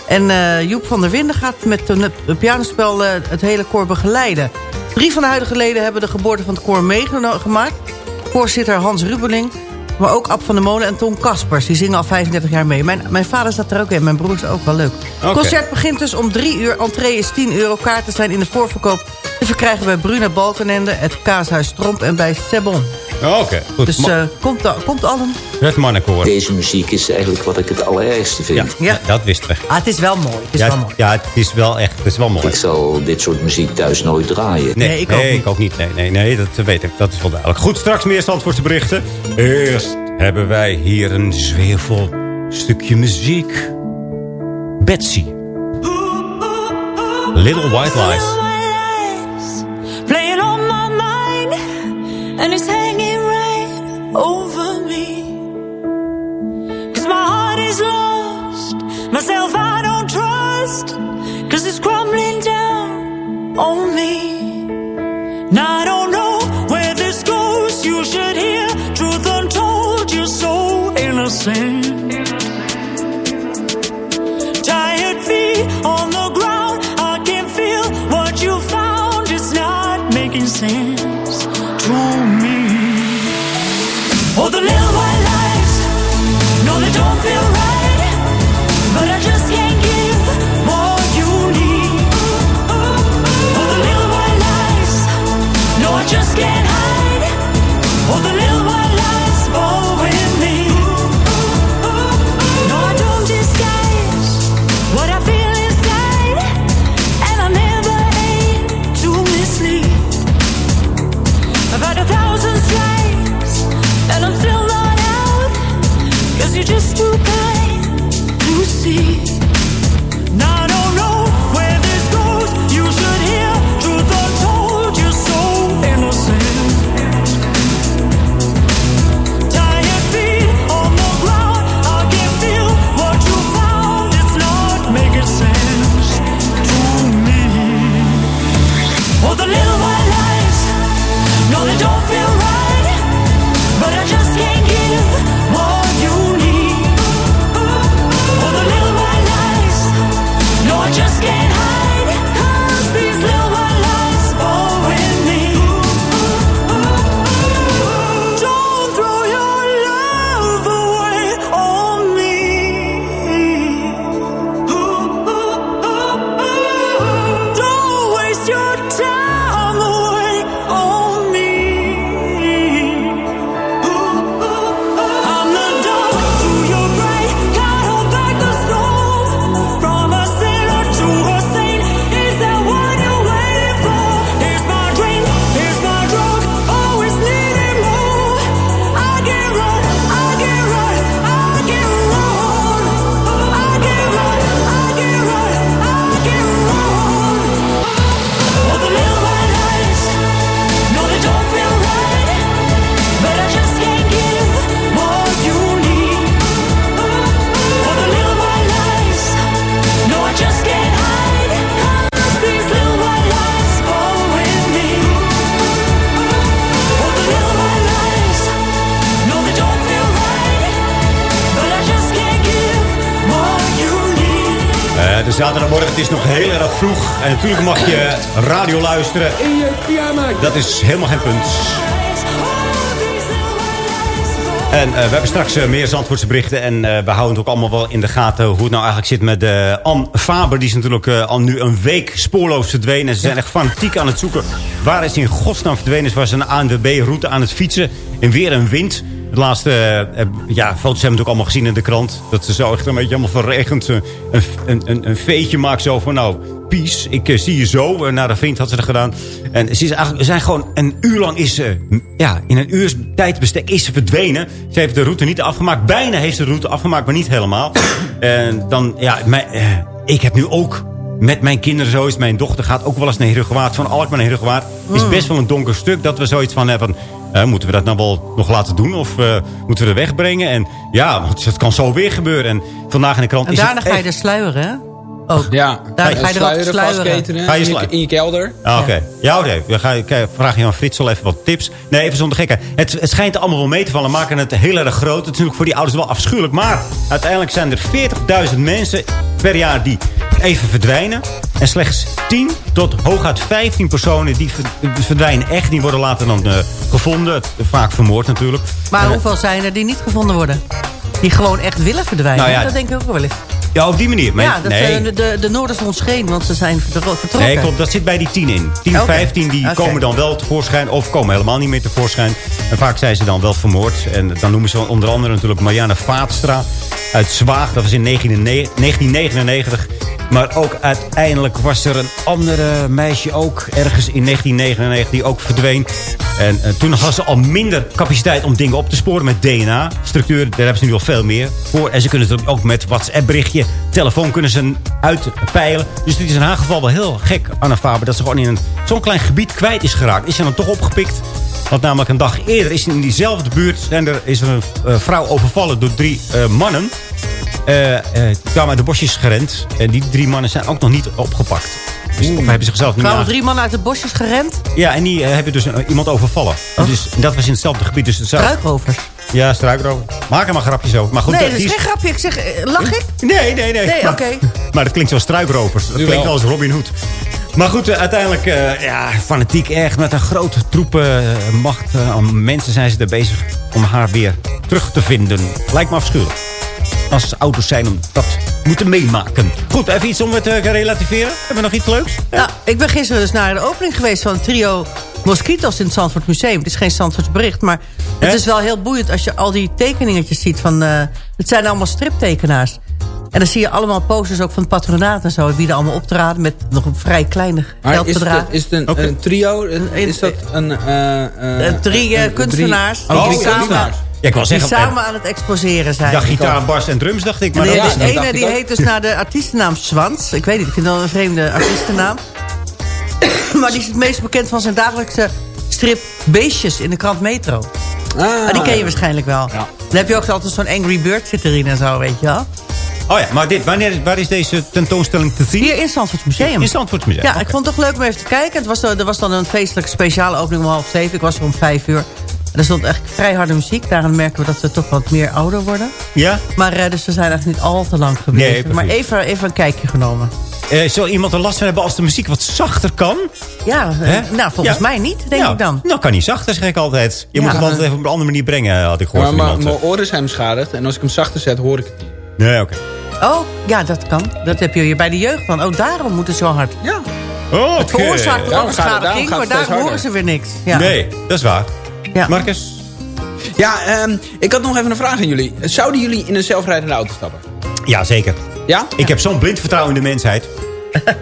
En eh, Joep van der Winden gaat met een- het pianospel eh, het hele koor begeleiden. Drie van de huidige leden hebben de geboorte van het koor meegemaakt. Voorzitter Hans Rubeling, maar ook Ab van der Molen en Tom Kaspers. Die zingen al 35 jaar mee. Mijn, mijn vader staat er ook in, mijn broer is ook wel leuk. Het concert begint dus om drie uur. Entree is 10 euro. Kaarten zijn in de voorverkoop te verkrijgen bij Bruna Balkenende, het Kaashuis Tromp en bij Sebon. Oké, goed. Dus eh, komt, komt allen. het mannenkoor. Deze muziek is eigenlijk wat ik het allerergste vind. Ja, dat wisten we. Ah, het is wel mooi. Het is ja, wel mooi. ja, het is wel echt het is wel mooi. Ik zal dit soort muziek thuis nooit draaien. Nee, ik, ook nee ik ook niet. Nee, nee, nee, dat weet ik. Dat is wel duidelijk. Goed, straks meer Zandvoortse berichten. Eerst hebben wij hier een zweervol stukje muziek. Betsy. Little White Lies. Myself I don't trust, cause it's crumbling down on me. Now I don't know where this goes, you should hear truth untold, you're so innocent. Tired feet on the ground, I can feel what you found. It's not making sense to me. Oh, the little is nog heel erg vroeg. En natuurlijk mag je radio luisteren. In je pyjama. Dat is helemaal geen punt. En eh, we hebben straks eh, meer Zandvoortse berichten. En eh, we houden het ook allemaal wel in de gaten hoe het nou eigenlijk zit met Anne Faber. Die is natuurlijk al nu een week spoorloos verdwenen. En ze zijn echt fanatiek aan het zoeken. Waar is in godsnaam verdwenen? Ze was een ANWB-route aan het fietsen. In weer en wind. De laatste eh, eh, ja, foto's hebben we natuurlijk allemaal gezien in de krant. Dat ze zo echt een beetje allemaal verregend een, een, een, een veetje maakt. Zo van nou, peace, ik eh, zie je zo. Naar de vriend had ze dat gedaan. En ze is eigenlijk, we zijn gewoon een uur lang is ze, ja, in een uur tijdbestek is ze verdwenen. Ze heeft de route niet afgemaakt. Bijna heeft ze de route afgemaakt, maar niet helemaal. [COUGHS] en dan, ja, mijn, ik heb nu ook met mijn kinderen zo is. Mijn dochter gaat ook wel eens naar Heerhugowaard. Van Alkmaar naar Heerhugowaard. is best wel een donker stuk. Dat we zoiets van hebben. Eh, moeten we dat nou wel nog laten doen? Of eh, moeten we er wegbrengen? En ja, want het kan zo weer gebeuren. En vandaag in de krant En is daarna het ga je echt- de sluier, hè? ook. Ja, Daar ga je erop sluieren, sluieren. vastketenen Ga je in, je, in je kelder. Ah, Oké. Ja, oké. Dan ik, eh, vraag je aan Frits al even wat tips. Nee, even zonder gekken. Het, het schijnt allemaal wel mee te vallen. Maken het heel erg groot. Het is natuurlijk voor die ouders wel afschuwelijk. Maar uiteindelijk zijn er 40.000 mensen per jaar die even verdwijnen. En slechts 10 tot hooguit 15 personen die ver- verdwijnen echt. Die worden later dan eh, gevonden. Vaak vermoord natuurlijk. Maar Eh, hoeveel zijn er die niet gevonden worden? Die gewoon echt willen verdwijnen? Nou ja, dat denk ik ook wel eens. Ja, op die manier. Maar ja, dat nee. ze de, de, de Noorderzon scheen, want ze zijn vertrokken. Nee, klopt. Dat zit bij die 10 in. 10, Oké. 15 die komen dan wel tevoorschijn of komen helemaal niet meer tevoorschijn. En vaak zijn ze dan wel vermoord. En dan noemen ze onder andere natuurlijk Marianne Vaatstra uit Zwaag. Dat was in 1999. Maar ook uiteindelijk was er een andere meisje ook ergens in 1999 die ook verdween. En eh, toen hadden ze al minder capaciteit om dingen op te sporen met DNA-structuur. Daar hebben ze nu al veel meer voor. En ze kunnen het ook met WhatsApp-berichtje, telefoon kunnen ze uitpeilen. Dus dit is in haar geval wel heel gek, Anna Faber, dat ze gewoon in zo'n klein gebied kwijt is geraakt. Is ze dan toch opgepikt? Want namelijk een dag eerder is in diezelfde buurt zijn er, is er een eh, vrouw overvallen door drie eh, mannen. Eh, eh, die kwamen uit de bosjes gerend. En die drie mannen zijn ook nog niet opgepakt. Dus, of hebben zichzelf niet Kwamen drie mannen uit de bosjes gerend? Ja, en die hebben dus iemand overvallen. Dus dat was in hetzelfde gebied. Dus het zou... Struikrovers. Ja, struikrover. Maak er maar grapjes over. Maar goed, nee, dat is geen grapje. Ik zeg, lach ik? Nee, nee, nee. Nee, Maar- oké. Maar dat klinkt zoals struikrovers. Dat klinkt wel als Robin Hood. Maar goed, eh, uiteindelijk, eh, ja, fanatiek echt. Met een grote troepen eh, macht aan mensen zijn ze er bezig om haar weer terug te vinden. Lijkt me afschuwelijk. Als ze ouders zijn om dat moeten meemaken. Goed, even iets om het te relativeren. Hebben we nog iets leuks? Nou, ik ben gisteren dus naar de opening geweest van het trio Mosquito's in het Zandvoort Museum. Het is geen Zandvoorts bericht, maar het is wel heel boeiend als je al die tekeningetjes ziet. Van, het zijn allemaal striptekenaars. En dan zie je allemaal posters ook van het patronaat en zo. Wie er allemaal optraden met nog een vrij kleine Maar is het, geldbedrag. is het een, een trio? Is dat een... eh, eh, drie eh, een- kunstenaars. Oh, die drie samen, kunstenaars. Ja, ik wil die zeggen, samen aan het exposeren zijn. ja, gitaar, bas en drums dacht ik. En Maar de, dat ene die heet dus naar de artiestennaam Swans. Ik weet niet, ik vind dat een vreemde artiestennaam. [COUGHS] maar die is het meest bekend van zijn dagelijkse strip Beestjes in de krant Metro. Ah, Ah, die ken je waarschijnlijk wel. Ja. Dan heb je ook altijd zo'n Angry Bird zit erin en zo, weet je wel. Oh ja, maar dit, wanneer, waar is deze tentoonstelling te zien? Hier in Zandvoorts Museum. In Zandvoort Museum. Ja, ik vond het toch leuk om even te kijken. Het was, er er was dan een feestelijke speciale opening om half zeven. Ik was er om vijf uur. En er stond echt vrij harde muziek. Daarom merken we dat we toch wat meer ouder worden. Ja? Maar eh, dus we zijn eigenlijk niet al te lang gebleven. Nee, maar even, even een kijkje genomen. Eh, zou iemand er last van hebben als de muziek wat zachter kan? Ja, eh, nou volgens Ja. mij niet, denk nou, ik dan. Nou, kan niet zachter, zeg ik altijd. Je Ja. moet het altijd even op een andere manier brengen, had ik gehoord Maar van mijn iemand. mijn oren zijn beschadigd. En als ik hem zachter zet, hoor ik het niet. Nee, oké. Oh, ja, dat kan. Dat heb je hier bij de jeugd van. Oh, daarom moet het zo hard. Ja. Oh, Het veroorzaakt oorbeschadiging, gaat maar daar horen ze weer niks. Ja. Nee, dat is waar. Ja. Marcus? Ja, ehm, ik had nog even een vraag aan jullie. Zouden jullie in een zelfrijdende auto stappen? Ja, zeker. Ja? Ik heb zo'n blind vertrouwen in de mensheid. [LAUGHS]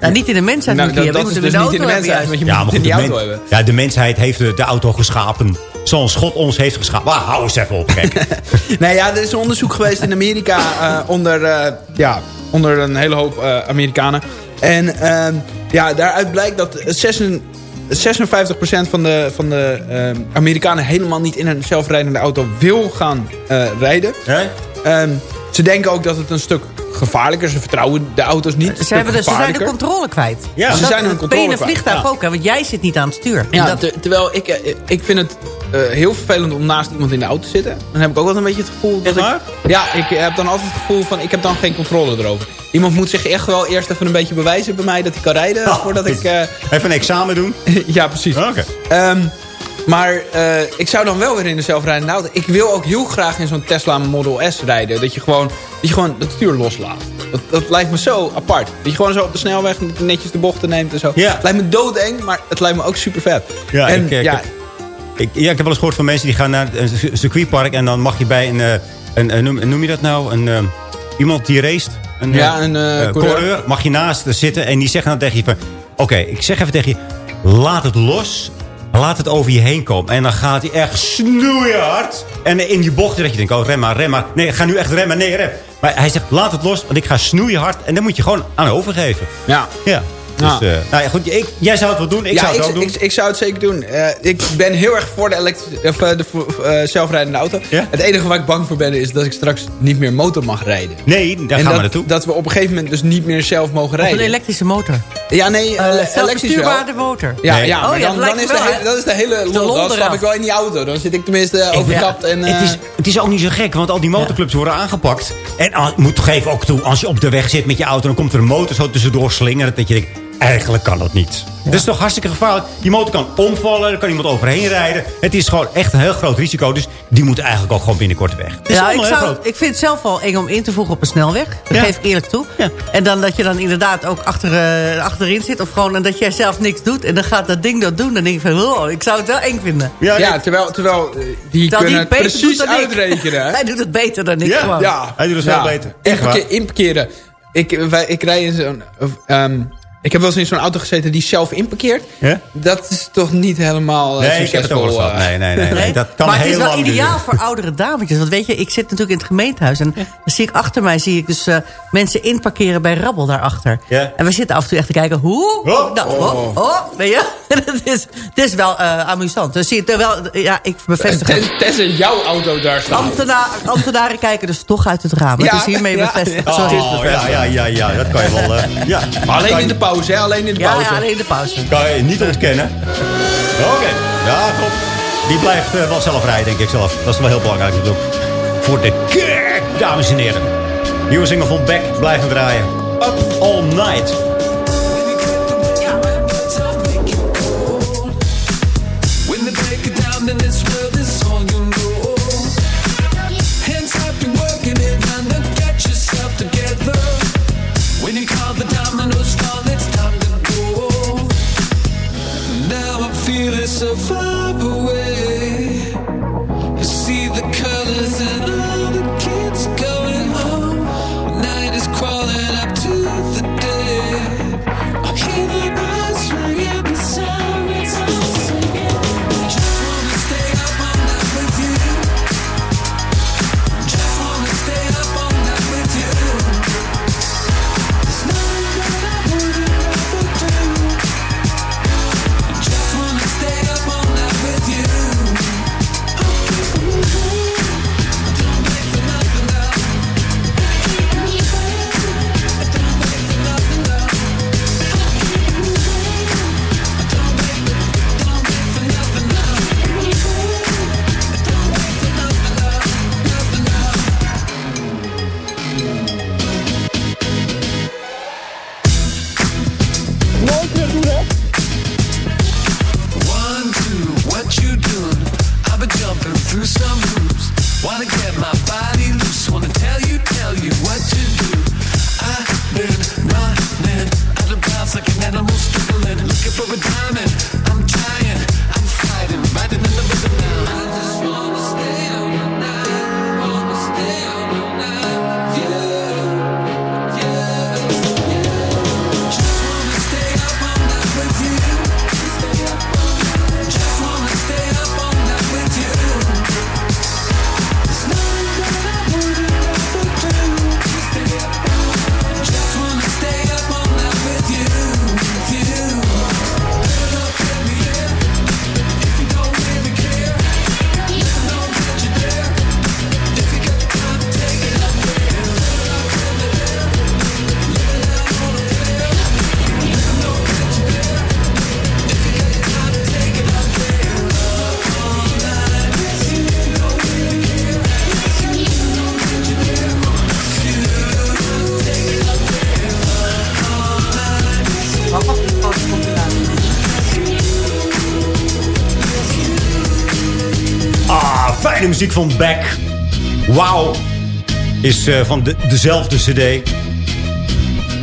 Nou, niet in de mensheid Nou, moet je dat, hebben. Je moet dus hem niet in de auto mensheid, hebben, want je Ja, moet in die de, auto hebben. ja, de mensheid heeft de, de auto geschapen. Zoals God ons heeft geschapen. Wauw, hou eens even op, gek. [LAUGHS] Nee, ja, er is een onderzoek geweest in Amerika eh, onder, eh, ja, onder een hele hoop eh, Amerikanen. En ehm, ja, daaruit blijkt dat 56 56% van de, van de ehm, Amerikanen helemaal niet in een zelfrijdende auto wil gaan eh, rijden. Hè? Ehm, ze denken ook dat het een stuk gevaarlijker is. Ze vertrouwen de auto's niet. Ze, hebben de, ze zijn de controle kwijt. Ja, En ze dat- zijn hun controle ben je in een kwijt. vliegtuig Ja. ook, hè, want jij zit niet aan het stuur. En Ja, dat- te- terwijl ik, ik vind het eh, heel vervelend om naast iemand in de auto te zitten. Dan heb ik ook altijd een beetje het gevoel dat ik... Ja, ik heb dan altijd het gevoel van ik heb dan geen controle erover. Iemand moet zich echt wel eerst even een beetje bewijzen bij mij dat hij kan rijden. Oh, voordat ik... eh, Even een examen doen. [LAUGHS] ja, precies. Oké. Ehm, maar eh, ik zou dan wel weer in de zelfrijdende auto. Ik wil ook heel graag in zo'n Tesla Model S rijden. Dat je gewoon, dat je gewoon het stuur loslaat. Dat, dat lijkt me zo apart. Dat je gewoon zo op de snelweg netjes de bochten neemt en zo. Ja. Het lijkt me doodeng, maar het lijkt me ook super vet. Ja, en, ik, ik ja, Ik, ja, ik heb wel eens gehoord van mensen die gaan naar een cir- circuitpark... en dan mag je bij een, eh, een, een noem, noem je dat nou, een, eh, iemand die race... Een, Ja, eh, een, coureur. Mag je naast zitten en die zeggen dan tegen je van... Oké, ik zeg even tegen je, laat het los... Laat het over je heen komen. En dan gaat hij echt snoeihard. En in je bocht dat je denkt, oh rem maar, rem maar. Nee, ga nu echt remmen. Nee, rem. Maar hij zegt, laat het los, want ik ga snoeihard. En dan moet je gewoon aan overgeven. ja. Ja. Ja. Dus, eh, nou ja, goed, ik, jij zou het wel doen, ik ja, zou het ik, ook doen. Ik, ik zou het zeker doen. Eh, ik ben heel erg voor de, of, eh, de eh, zelfrijdende auto. Het enige waar ik bang voor ben is dat ik straks niet meer motor mag rijden. Nee, daar en gaan dat, we naartoe. Dat we op een gegeven moment dus niet meer zelf mogen Op een rijden. elektrische motor. Ja, nee, ele- elektrisch wel. zelfbestuurbare motor. Ja, Nee. ja Oh, maar ja, dan, is de, wel, hele, dat is de hele De lol. Dan stap ik wel in die auto. Dan zit ik tenminste overkapt. En, eh, het, is, het is ook niet zo gek, want al die motorclubs worden aangepakt. En moet toch even ook toe, als je op de weg zit met je auto... dan komt er een motor zo tussendoor slingeren... dat je denkt, eigenlijk kan dat niet. Dat is toch hartstikke gevaarlijk. Die motor kan omvallen, er kan iemand overheen rijden. Het is gewoon echt een heel groot risico. Dus die moeten eigenlijk ook gewoon binnenkort weg. Het Ja, ik, zou, ik vind het zelf wel eng om in te voegen op een snelweg. Dat Ja. geef ik eerlijk toe. En dan dat je dan inderdaad ook achter, eh, achterin zit. Of gewoon en dat jij zelf niks doet. En dan gaat dat ding dat doen. Dan denk ik van, oh, ik zou het wel eng vinden. ja, terwijl, terwijl eh, die Terwijl kunnen het beter doet precies uitrekenen. hè? [LAUGHS] Hij doet het beter dan ik Ja, gewoon. ja. Hij doet het veel beter. Echt inparkeren. Ik, wij, ik rij in zo'n... of, ehm, ik heb wel eens in zo'n auto gezeten die zelf inparkeert. Ja? Dat is toch niet helemaal eh, Nee, het succesvol. gehad. eh. Nee, nee, nee. nee. Dat kan maar het heel is wel ideaal duren. voor oudere dametjes. Want weet je, ik zit natuurlijk in het gemeentehuis. En dan zie ik achter mij zie ik dus eh, mensen inparkeren bij Rabbel daarachter. Ja. En we zitten af en toe echt te kijken. Hoe? Oh. Nou, oh, oh, weet je? [LAUGHS] het, is, het is wel eh, amusant. Dus zie je het wel, ja, ik bevestig het. Ten- Tenzij jouw auto daar staat. Ambtena- ambtenaren kijken dus toch uit het raam. Ja, het is hiermee ja, bevestigd. Oh, het ja, ja, ja, ja, dat kan je wel. eh, ja. Maar alleen in de pauze, hè? Alleen in de Ja, pauze. ja, alleen de pauze. Kan je niet ontkennen. Oké, ja, klopt. Die blijft eh, wel zelf rijden, denk ik zelf. Dat is wel heel belangrijk natuurlijk. Voor de kerk, dames en heren. Nieuwe single van Beck, blijven draaien. Up All Night. Van Beck. Wauw. Is eh, van de, dezelfde cd.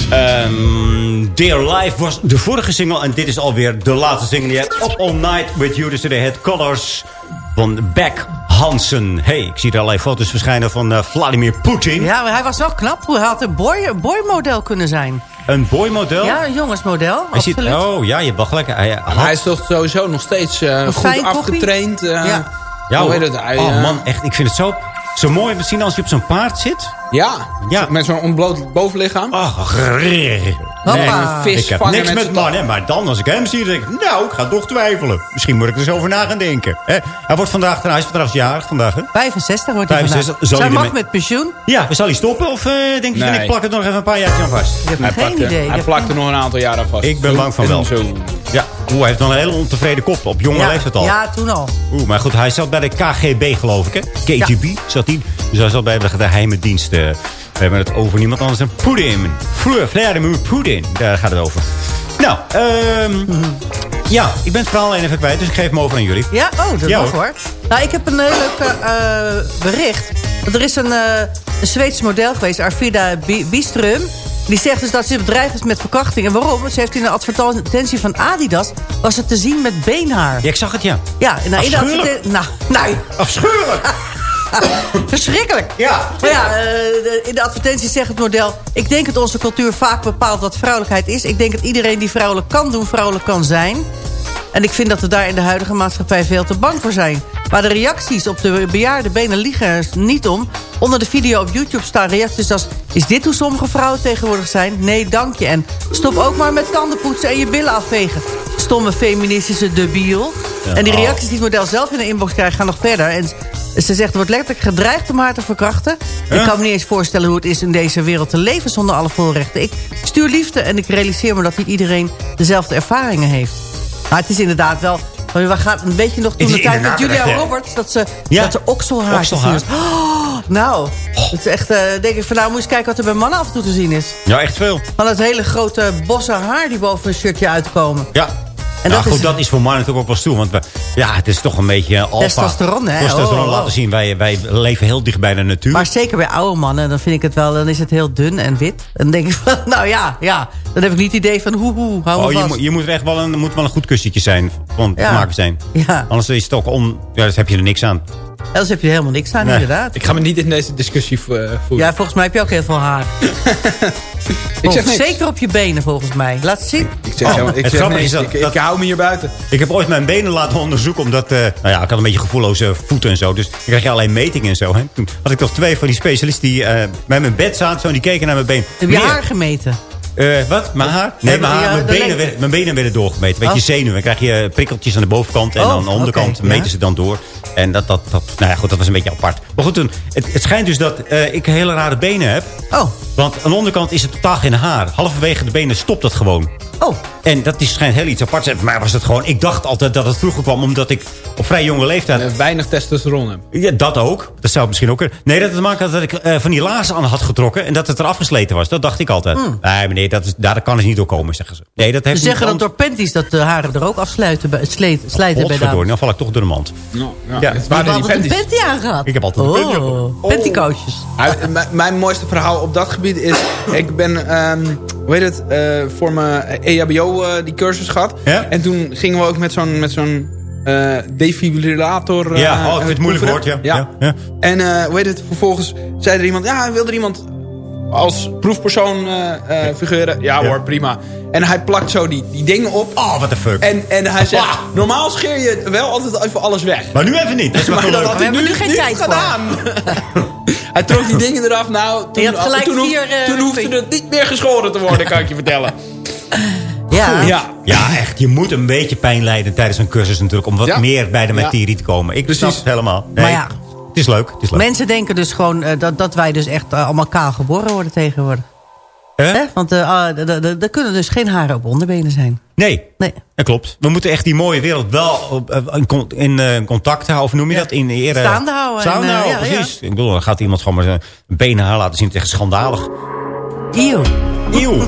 Ehm Dear Life was de vorige single. En dit is alweer de laatste single. Je hebt Up All Night With You. De cd Het Colors van Beck Hansen. Hey, ik zie er allerlei foto's verschijnen van eh, Vladimir Poetin. Ja, maar hij was wel knap. Hij had een boy, boy-model kunnen zijn. Een boymodel. Ja, een jongensmodel. Hij ziet, absoluut. oh ja, je hebt wel gelijk. Hij, had- Maar hij is toch sowieso nog steeds eh, goed afgetraind. eh, Ja. Ja, hoe hoor. heet het? Oh eh, man, echt. Ik vind het zo, zo mooi om te zien als je op zo'n paard zit. Ja, Ja. met zo'n ontbloot bovenlichaam. Ach, grrr. Hoppa. vis ik heb vangen niks met mannen, maar dan als ik hem zie, denk ik, nou, ik ga toch twijfelen. Misschien moet ik er eens over na gaan denken. Hè? Hij wordt vandaag, hij is trouwens jarig vandaag, hè? 65 wordt hij 65. vandaag. Zal Zij hij mag met pensioen. Ja, zal hij stoppen? Of eh, denk je, van, Nee. ik plak het nog even een paar jaar aan vast? Ik heb Hij geen plakt, er- idee. Ik hij plakt er nog een aantal jaren aan vast. Ik ben bang van wel. Zo. Ja, Oeh, hij heeft wel een hele ontevreden kop. Op jonge ja, leeftijd al. Ja, toen al. Oeh, maar goed, hij zat bij de KGB, geloof ik, hè? KGB zat hij. Dus hij zat bij de geheime dienst. eh, we hebben het over niemand anders dan Poetin. Vla- Vladimir Poetin. Daar gaat het over. Nou, ehm ja, ik ben het verhaal even kwijt, dus ik geef hem over aan jullie. Ja, oh, dat Ja, mag hoor. hoor. Nou, ik heb een heel leuk eh, bericht. Want er is een, eh een Zweedse model geweest, Arvida Bi- Bistrum. Die zegt dus dat ze bedrijf is met verkrachting. En waarom? Want Ze heeft in een advertentie van Adidas... was het te zien met beenhaar. Ja, ik zag het, ja. Ja, nou, in de Afschuwelijk. advertentie... Nou, nee. Afschuwelijk! [LAUGHS] Verschrikkelijk. Ja. Maar ja, eh, in de advertentie zegt het model... ik denk dat onze cultuur vaak bepaalt wat vrouwelijkheid is. Ik denk dat iedereen die vrouwelijk kan doen, vrouwelijk kan zijn. En ik vind dat we daar in de huidige maatschappij veel te bang voor zijn. Maar de reacties op de bejaarde benen liegen er niet om. Onder de video op YouTube staan reacties als... is dit hoe sommige vrouwen tegenwoordig zijn? Nee, dank je. En stop ook maar met tanden poetsen en je billen afvegen. Stomme feministische debiel. Ja. En die reacties die het model zelf in de inbox krijgt gaan nog verder. En ze zegt, er wordt letterlijk gedreigd om haar te verkrachten. Huh? Ik kan me niet eens voorstellen hoe het is in deze wereld te leven zonder alle voorrechten. Ik stuur liefde en ik realiseer me dat niet iedereen dezelfde ervaringen heeft. Maar het is inderdaad wel... We gaan een beetje nog toen de tijd met Julia echt? Roberts... dat ze, Ja. dat ze okselhaar Okselhaar. Oh, nou, het is echt, eh, denk ik van nou, moet je eens kijken wat er bij mannen af en toe te zien is. Ja, echt veel. Van het hele grote bossen haar die boven een shirtje uitkomen. Ja. En nou, dat goed, is- dat is voor mannen natuurlijk ook wel stoer. Want we, ja, het is toch een beetje alfa. Testosteron, hè? Testosteron Oh, oh. laten zien. Wij, wij leven heel dicht bij de natuur. Maar zeker bij oude mannen, dan vind ik het wel, dan is het heel dun en wit. En dan denk ik [LAUGHS] van, nou ja, ja. Dan heb ik niet het idee van, hoe, hoe, hou Oh, je, vast. je moet er echt wel een, moet wel een goed kussentje zijn. Van te Ja. maken zijn. Ja. Anders is het ook on... Ja, dan heb je er niks aan. Anders heb je er helemaal niks aan, Nee. inderdaad. Ik ga me niet in deze discussie vo- eh, voeren. Ja, volgens mij heb je ook heel veel haar. [LAUGHS] ik zeg niks. Zeker op je benen, volgens mij. Laat het zien. Ik zeg, Oh, ik het zeg grappige niks. is dat- ik, dat- ik hou me hier buiten. Ik heb ooit mijn benen laten onderzoeken. Omdat, eh, nou ja, ik had een beetje gevoelloze voeten en zo. Dus dan krijg je allerlei metingen en zo. Hè. Toen had ik toch twee van die specialisten die eh, bij mijn bed zaten. Zo, en die keken naar mijn been. Heb je haar gemeten? eh, wat? Mijn haar? Nee, mijn, maar haar, ja, mijn, de benen mijn benen werden doorgemeten. Weet je, Oh. zenuwen. Dan krijg je prikkeltjes aan de bovenkant. En Oh, aan de onderkant meten ja. ze dan door. En dat, dat, dat, nou ja, goed, dat was een beetje apart. Maar goed, toen, het, het schijnt dus dat eh, ik hele rare benen heb. Oh, Want aan de onderkant is het totaal geen haar. Halverwege de benen stopt dat gewoon. Oh. En dat is, schijnt heel iets apart te zijn. Maar was het gewoon... Ik dacht altijd dat het vroeger kwam omdat ik op vrij jonge leeftijd... Weinig testosteron heb. Ja, dat ook. Dat zou het misschien ook... kunnen. Nee, dat had te maken had dat ik eh, van die laarzen aan had getrokken... en dat het er afgesleten was. Dat dacht ik altijd. Nee, meneer, dat is, daar kan het niet door komen, zeggen ze. Nee, dat Ze heeft zeggen dat door panties dat de haren er ook afsluiten, bij- sleet- slijten bij Godverdorie, dames. dan val ik toch door de mand. Nou, ja, Ja. het waren die altijd een panties. panty aangehad. Ik heb altijd een panty Oh, pantykootjes. Ah, m- Mijn mooiste verhaal op dat gebied is... ik ben, ehm, hoe heet het, eh, voor mijn EHBO eh, die cursus gehad. Ja? En toen gingen we ook met zo'n met zo'n eh, defibrillator... eh, Ja, oh, ik vind het moeilijk woord, ja. Ja, ja. En eh, hoe heet het, vervolgens zei er iemand... Ja, wil er iemand als proefpersoon eh, eh, figureren? Ja, Ja. hoor, prima. En hij plakt zo die, die dingen op. Oh, what the fuck. En, en hij zegt, Ah. normaal scheer je wel altijd even alles weg. Maar nu even niet. Dat is [LAUGHS] wel Maar dat leuk. had We hij hebben nu nu geen niet tijd voor. gedaan. [LAUGHS] hij trok die dingen eraf. Nou, toen, Je had gelijk toen, eh, toen hoefde het niet meer geschoren te worden, kan ik je [LAUGHS] vertellen. Ja. Ja. Ja, echt. Je moet een beetje pijn lijden tijdens een cursus natuurlijk... om wat Ja. meer bij de Ja. materie te komen. Ik Precies. snap het helemaal. Nee, Maar ja. Het is leuk. Het is leuk. Mensen denken dus gewoon eh, dat, dat wij dus echt eh, allemaal kaal geboren worden tegenwoordig. Hè? Hè? Want eh, ah, er kunnen dus geen haren op onderbenen zijn. Nee, Nee. dat klopt. We moeten echt die mooie wereld wel eh, in, con- in eh, contact houden. Of noem je Ja. dat? In ere, Staande houden en, Staande eh, houden, ja, precies. Ik bedoel, dan gaat iemand gewoon maar zijn benen haar laten zien. Het is echt schandalig. Eeuw. Eeuw.